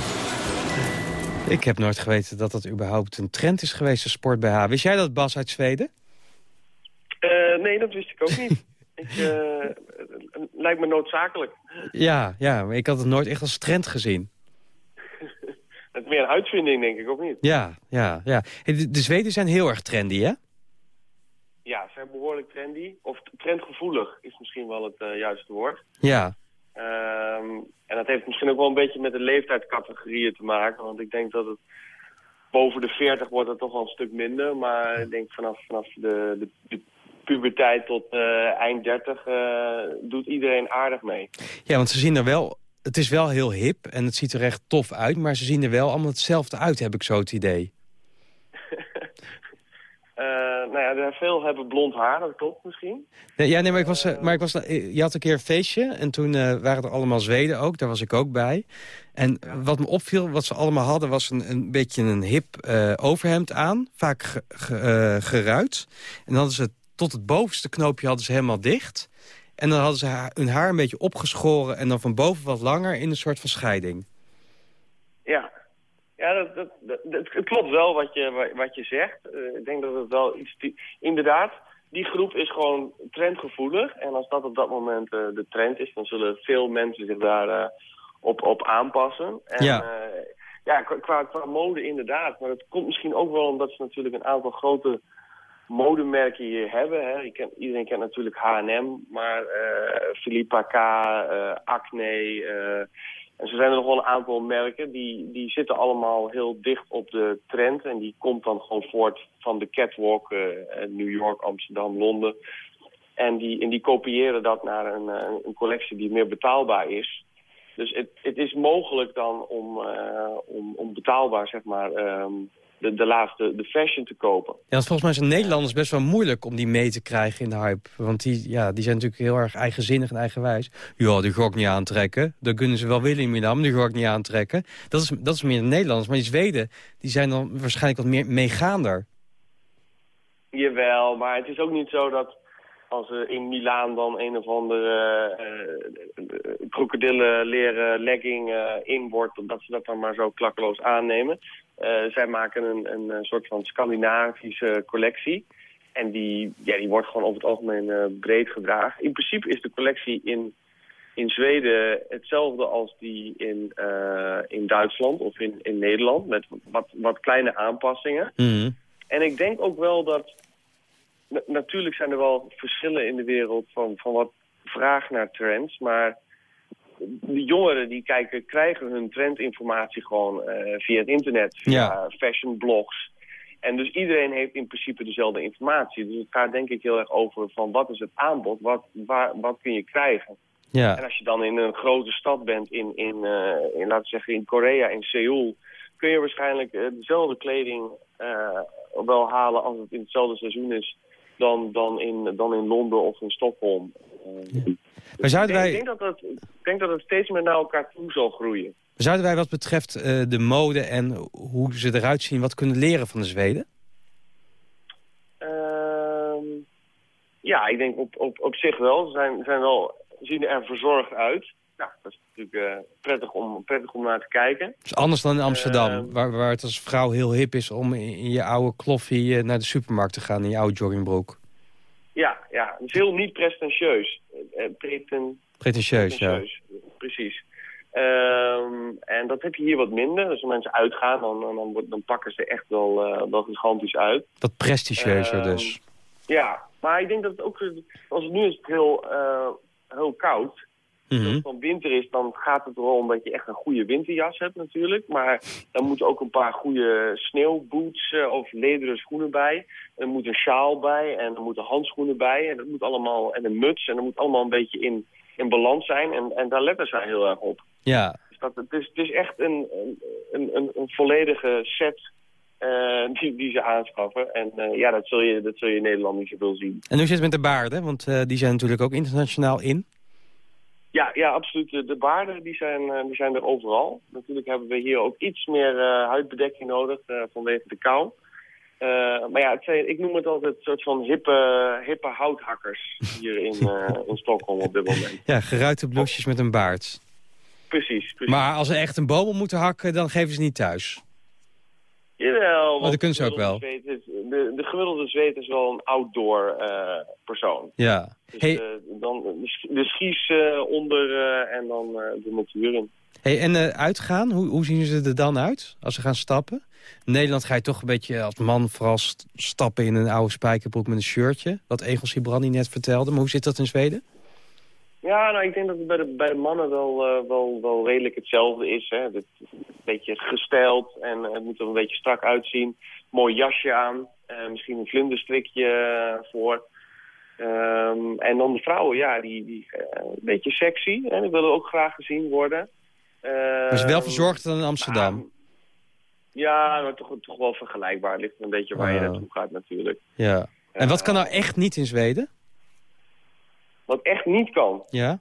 Ik heb nooit geweten dat dat überhaupt een trend is geweest, de sport BH. Wist jij dat, Bas uit Zweden? Eh, nee, dat wist ik ook niet. ik, eh, het lijkt me noodzakelijk. Ja, ja, maar ik had het nooit echt als trend gezien. Het is meer een uitvinding, denk ik, of niet? Ja, ja, ja. Hey, De, de Zweden zijn heel erg trendy, hè? Ja, ze zijn behoorlijk trendy. Of trendgevoelig is misschien wel het eh, juiste woord. Ja. Ehm, heeft misschien ook wel een beetje met de leeftijdscategorieën te maken. Want ik denk dat het boven de 40 wordt het toch wel een stuk minder. Maar ik denk vanaf, vanaf de, de, de puberteit tot eh, eind 30 eh, doet iedereen aardig mee. Ja, want ze zien er wel... Het is wel heel hip en het ziet er echt tof uit... maar ze zien er wel allemaal hetzelfde uit, heb ik zo het idee. Eh, nou ja, veel hebben blond haar, dat klopt misschien. Nee, ja, nee, maar ik was, eh, maar ik was, eh, je had een keer een feestje en toen eh, waren er allemaal Zweden ook. Daar was ik ook bij. En wat me opviel, wat ze allemaal hadden, was een, een beetje een hip eh, overhemd aan. Vaak ge, ge- eh, geruit. En dan hadden ze tot het bovenste knoopje hadden ze helemaal dicht. En dan hadden ze hun haar een beetje opgeschoren en dan van boven wat langer in een soort van scheiding. Ja, ja dat, dat, dat, dat- het klopt wel wat je, wa- wat je zegt. Eh, ik denk dat het wel iets... die- Inderdaad, die groep is gewoon trendgevoelig. En als dat op dat moment eh, de trend is, dan zullen veel mensen zich daar eh, op, op aanpassen. En, Ja. ja, qua, qua, mode inderdaad. Maar dat komt misschien ook wel omdat ze natuurlijk een aantal grote modemerken hier hebben. Hè. Je kent, iedereen kent natuurlijk H&M, maar Philippa K, Acne... en zo zijn er nog wel een aantal merken die, die zitten allemaal heel dicht op de trend. En die komt dan gewoon voort van de catwalk, eh, eh, New York, Amsterdam, Londen. En die, die kopiëren dat naar een, eh, een collectie die meer betaalbaar is. Dus het, het is mogelijk dan om, om, om betaalbaar, zeg maar, ehm, de, de laatste de fashion te kopen. Ja, want volgens mij zijn Nederlanders best wel moeilijk om die mee te krijgen in de hype. Want die, ja, die zijn natuurlijk heel erg eigenzinnig en eigenwijs. Ja, die ga ik niet aantrekken. Dat kunnen ze wel willen in Milan, die ga ik niet aantrekken. Dat is, dat is meer de Nederlanders. Maar die Zweden, die zijn dan waarschijnlijk wat meer meegaander. Jawel, maar het is ook niet zo dat... als er in Milaan dan een of andere uh, krokodillen leren legging uh, in wordt, dat ze dat dan maar zo klakkeloos aannemen. Uh, zij maken een, een, soort van Scandinavische collectie. En die, ja, die wordt gewoon over het algemeen uh, breed gedragen. In principe is de collectie in, in Zweden hetzelfde als die in, uh, in Duitsland of in, in Nederland. Met wat, wat kleine aanpassingen. Mm. En ik denk ook wel dat... Na natuurlijk zijn er wel verschillen in de wereld van, van wat vraag naar trends. Maar de jongeren die kijken, krijgen hun trendinformatie gewoon uh, via het internet. Via Ja. fashionblogs. En dus iedereen heeft in principe dezelfde informatie. Dus het gaat denk ik heel erg over van wat is het aanbod, wat, waar, wat kun je krijgen. Ja. En als je dan in een grote stad bent, in, in, uh, in laten we zeggen in Korea, in Seoul, kun je waarschijnlijk uh, dezelfde kleding wel halen als het in hetzelfde seizoen is dan, dan, in, dan in Londen of in Stockholm. Maar zouden ik, wij... denk, ik, denk dat het, ik denk dat het steeds meer naar elkaar toe zal groeien. Zouden wij wat betreft uh, de mode en hoe ze eruit zien... wat kunnen leren van de Zweden? Uh, ja, ik denk op, op, op zich wel. Ze zijn, zijn wel, zien er verzorgd uit. Nou, dat is natuurlijk uh, prettig, om, prettig om naar te kijken. Dus anders dan in Amsterdam, uh, waar, waar het als vrouw heel hip is... om in, in je oude kloffie uh, naar de supermarkt te gaan, in je oude joggingbroek. Ja, ja. Het is heel niet pretentieus. Preten, pretentieus, pretentieus, ja. Precies. Um, en dat heb je hier wat minder. Dus als mensen uitgaan, dan, dan, dan pakken ze echt wel, uh, wel gigantisch uit. Wat prestigieuzer uh, dus. Ja, maar ik denk dat het ook... Als het nu is het heel, uh, heel koud. Mm Als het dan winter is, dan gaat het erom dat je echt een goede winterjas hebt natuurlijk. Maar dan moeten ook een paar goede sneeuwboots uh, of lederen schoenen bij. Er moet een sjaal bij en er moeten handschoenen bij. En dat moet allemaal, en een muts. En dat moet allemaal een beetje in, in balans zijn. En, en daar letten zij heel erg op. Ja. Dus dat, het, is, het is echt een, een, een, een volledige set uh, die, die ze aanschaffen. En uh, ja, dat zul, je, dat zul je in Nederland niet zoveel zien. En hoe zit het met de baarden? Want die zijn natuurlijk ook internationaal in. Ja, ja, absoluut. De baarden die zijn, die zijn er overal. Natuurlijk hebben we hier ook iets meer huidbedekking nodig vanwege de kou. Uh, maar ja, het zijn, ik noem het altijd een soort van hippe, hippe houthakkers hier in, in Stockholm op dit moment. Ja, geruite bloesjes met een baard. Precies, precies. Maar als ze echt een boom moeten hakken, dan geven ze niet thuis. Jawel. Oh, dat kunnen ze ook wel. Is, de, de gemiddelde zweet is wel een outdoor uh, persoon. Ja. Dus hey. dan de skis onder en dan de natuur in. Hey, en uitgaan, hoe, hoe zien ze er dan uit als ze gaan stappen? In Nederland ga je toch een beetje als man vooral st stappen in een oude spijkerbroek met een shirtje. Wat Egel Sibrandi net vertelde. Maar hoe zit dat in Zweden? Ja, nou, ik denk dat het bij de, bij de mannen wel, uh, wel, wel redelijk hetzelfde is. Hè. Het, een beetje gesteld en het moet er een beetje strak uitzien. Mooi jasje aan, uh, misschien een vlinderstrikje voor. Um, en dan de vrouwen, ja, die, die een beetje sexy. En die willen ook graag gezien worden. maar is wel verzorgd dan in Amsterdam? Ja, maar toch, toch wel vergelijkbaar. Het ligt een beetje waar je naartoe gaat natuurlijk. Ja. En wat kan nou echt niet in Zweden? Wat echt niet kan? Ja?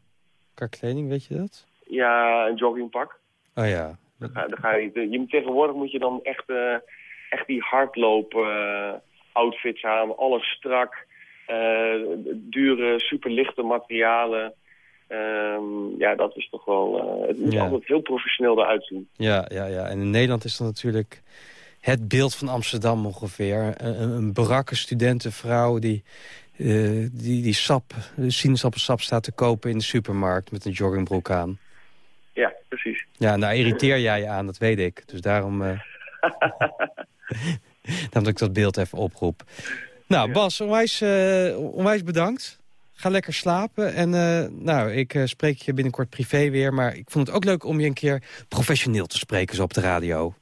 Qua kleding, weet je dat? Ja, een joggingpak. Oh ja. Dan ga, dan ga je, je, tegenwoordig moet je dan echt, uh, echt die hardloop uh, outfits aan. Alles strak. Uh, dure, superlichte materialen. Um, ja, dat is toch wel... het moet ja. altijd heel professioneel eruit zien. Ja, ja, ja. En in Nederland is dat natuurlijk het beeld van Amsterdam ongeveer. Een, een brakke studentenvrouw die, uh, die, die sap, sinaasappelsap staat te kopen in de supermarkt met een joggingbroek aan. Ja, precies. Ja, nou irriteer jij je aan, dat weet ik. Dus daarom, uh, daarom dat ik dat beeld even oproep. Nou, ja. Bas, onwijs, uh, onwijs bedankt. Ga lekker slapen. En nou, ik spreek je binnenkort privé weer. Maar ik vond het ook leuk om je een keer professioneel te spreken zo op de radio.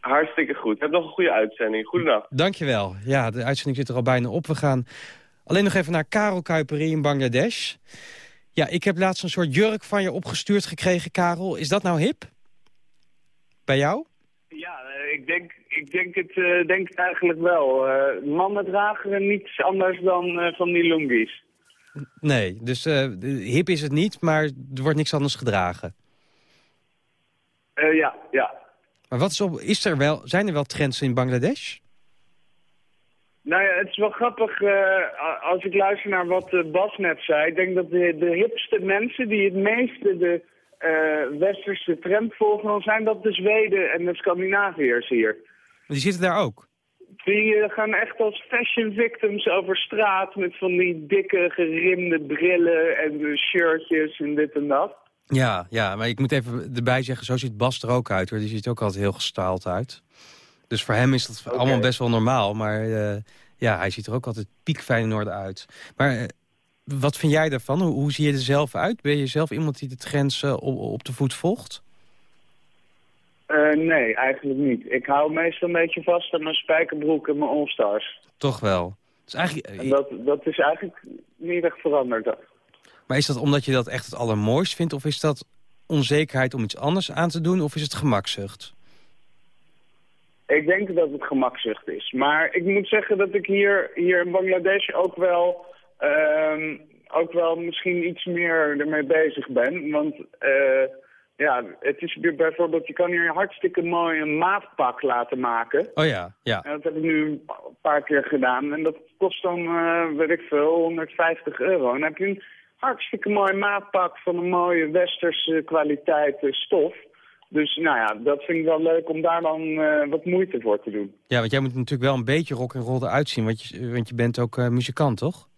Hartstikke goed. Heb nog een goede uitzending. Goedendag. Dankjewel. Ja, de uitzending zit er al bijna op. We gaan alleen nog even naar Karel Kuiperi in Bangladesh. Ja, ik heb laatst een soort jurk van je opgestuurd gekregen, Karel. Is dat nou hip? Bij jou? Ja, ik denk, ik denk, het, uh, denk het eigenlijk wel. Uh, mannen dragen niets anders dan uh, van die lungies. Nee, dus hip is het niet, maar er wordt niks anders gedragen. Ja, ja. Maar wat is, op, is er wel, zijn er wel trends in Bangladesh? Nou ja, het is wel grappig eh, als ik luister naar wat eh, Bas net zei. Ik denk dat de, de hipste mensen die het meeste de eh, westerse trend volgen, dan zijn dat de Zweden en de Scandinaviërs hier. Die zitten daar ook. Die gaan echt als fashion victims over straat met van die dikke gerimde brillen en shirtjes en dit en dat. Ja, ja, maar ik moet even erbij zeggen, zo ziet Bas er ook uit. hoor. Die ziet er ook altijd heel gestaald uit. Dus voor hem is dat allemaal best wel normaal. Maar eh, ja, hij ziet er ook altijd piekfijn in orde uit. Maar eh, wat vind jij daarvan? Hoe, hoe zie je er zelf uit? Ben je zelf iemand die de trends eh, op, op de voet volgt? Nee, eigenlijk niet. Ik hou meestal een beetje vast aan mijn spijkerbroek en mijn All-Stars. Toch wel. Dus eigenlijk, En dat, dat is eigenlijk niet echt veranderd. Maar is dat omdat je dat echt het allermooist vindt? Of is dat onzekerheid om iets anders aan te doen? Of is het gemakzucht? Ik denk dat het gemakzucht is. Maar ik moet zeggen dat ik hier, hier in Bangladesh ook wel, ehm, ook wel misschien iets meer ermee bezig ben. Want eh, ja, het is bijvoorbeeld, je kan hier hartstikke mooi een maatpak laten maken. Oh ja, ja. En dat heb ik nu een paar keer gedaan. En dat kost dan, eh, weet ik veel, 150 euro. En dan heb je een hartstikke mooi maatpak van een mooie westerse kwaliteit eh, stof. Dus nou ja, dat vind ik wel leuk om daar dan eh, wat moeite voor te doen. Ja, want jij moet natuurlijk wel een beetje rock en roll eruit zien. Want je, want je bent ook eh, muzikant, toch?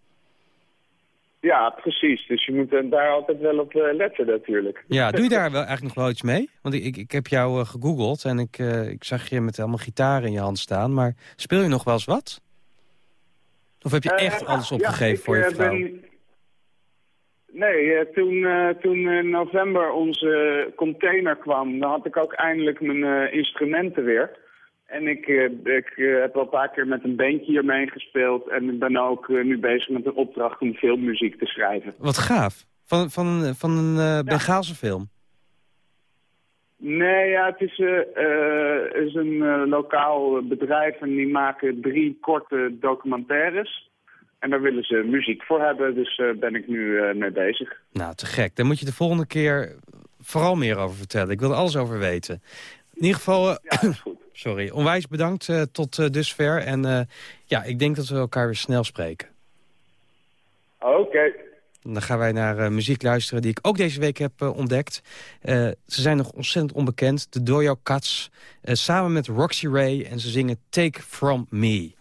Ja, precies. Dus je moet eh, daar altijd wel op letten natuurlijk. Ja, doe je daar wel eigenlijk nog wel iets mee? Want ik, ik, heb jou eh, gegoogeld en ik, ik zag je met allemaal gitaren in je hand staan. Maar speel je nog wel eens wat? Of heb je echt alles ja, opgegeven ik, voor je vrouw? ben- Nee, eh, toen, eh, toen in november onze container kwam, dan had ik ook eindelijk mijn eh, instrumenten weer. En ik, ik heb al een paar keer met een bandje hiermee gespeeld. En ik ben ook nu bezig met een opdracht om filmmuziek te schrijven. Wat gaaf. Van, van, van een eh Bengaalse film. Nee, ja, het is, eh, is een lokaal bedrijf en die maken drie korte documentaires. En daar willen ze muziek voor hebben, dus daar ben ik nu eh, mee bezig. Nou, te gek. Daar moet je de volgende keer vooral meer over vertellen. Ik wil er alles over weten. In ieder geval, eh, sorry, onwijs bedankt eh, tot eh, dusver. En eh, ja, ik denk dat we elkaar weer snel spreken. Oké. Dan gaan wij naar eh, muziek luisteren die ik ook deze week heb eh, ontdekt. Eh, ze zijn nog ontzettend onbekend, de Dojo Cats. eh, samen met Roxy Ray en ze zingen Take From Me.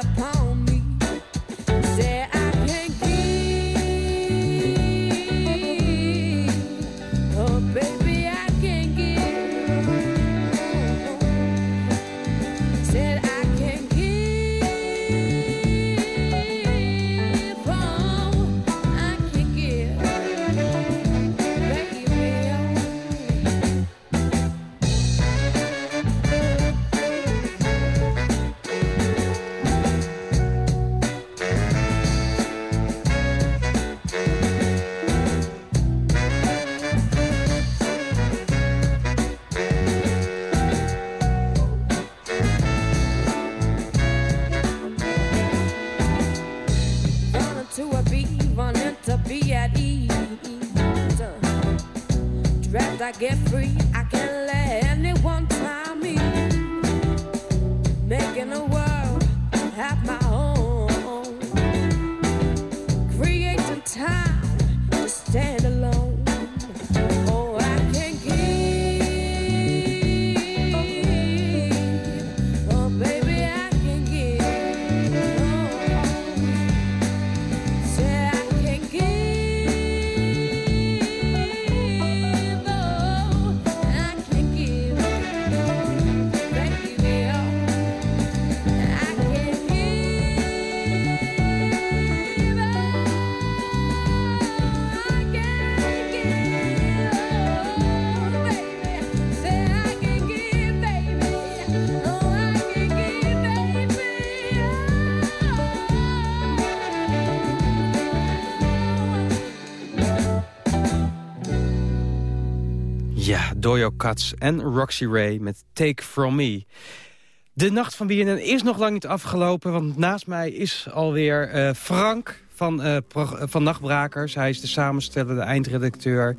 apart. Dojo Katz en Roxy Ray met Take From Me. De nacht van BNN is nog lang niet afgelopen, want naast mij is alweer eh, Frank van, eh, eh, van Nachtbrakers. Hij is de samensteller, de eindredacteur,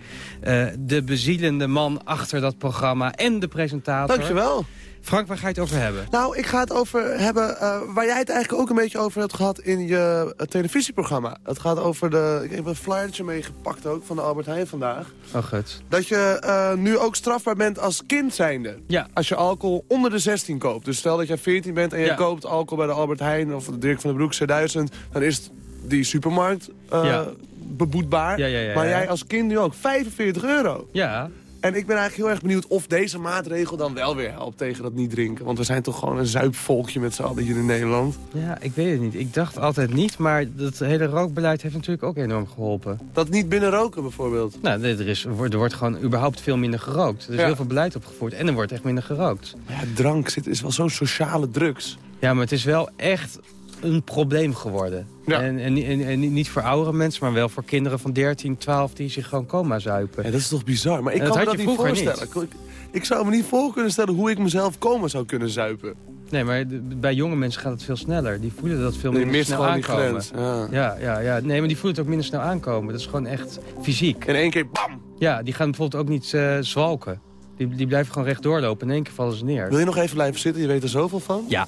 de bezielende man achter dat programma en de presentator. Dankjewel. Frank, waar ga je het over hebben? Nou, ik ga het over hebben eh, waar jij het eigenlijk ook een beetje over hebt gehad in je eh, televisieprogramma. Het gaat over de... Ik heb een flyertje meegepakt ook van de Albert Heijn vandaag. Oh, goed. Dat je eh, nu ook strafbaar bent als kind zijnde. Ja. Als je alcohol onder de 16 koopt. Dus stel dat jij 14 bent en je Ja. koopt alcohol bij de Albert Heijn of de Dirk van den Broek C1000. Dan is die supermarkt Ja. beboetbaar. Ja, ja, ja, maar jij als kind nu ook 45 euro. Ja, En ik ben eigenlijk heel erg benieuwd of deze maatregel dan wel weer helpt tegen dat niet drinken. Want we zijn toch gewoon een zuipvolkje met z'n allen hier in Nederland. ja, ik weet het niet. Ik dacht altijd niet, maar dat hele rookbeleid heeft natuurlijk ook enorm geholpen. Dat niet binnen roken bijvoorbeeld. Nou, er, is, er wordt- er wordt gewoon überhaupt veel minder gerookt. Er is Ja. heel veel beleid opgevoerd en er wordt echt minder gerookt. Ja, drank zit, is wel zo'n sociale drugs. Ja, maar het is wel echt een probleem geworden. Ja. En, en, en, en niet voor oudere mensen, maar wel voor kinderen van 13, 12 die zich gewoon coma zuipen. Ja, dat is toch bizar. Maar ik kan dat me dat niet voorstellen. Ik, ik zou me niet voor kunnen stellen hoe ik mezelf coma zou kunnen zuipen. Nee, maar de- bij jonge mensen gaat het veel sneller. Die voelen dat veel minder mist snel gewoon die aankomen. grens. Ja. Ja, ja, ja. Nee, maar die voelen het ook minder snel aankomen. Dat is gewoon echt fysiek. In één keer, bam! Ja, die gaan bijvoorbeeld ook niet eh, zwalken. Die, die blijven gewoon recht doorlopen. In één keer vallen ze neer. Wil je nog even blijven zitten? Je weet er zoveel van. Ja.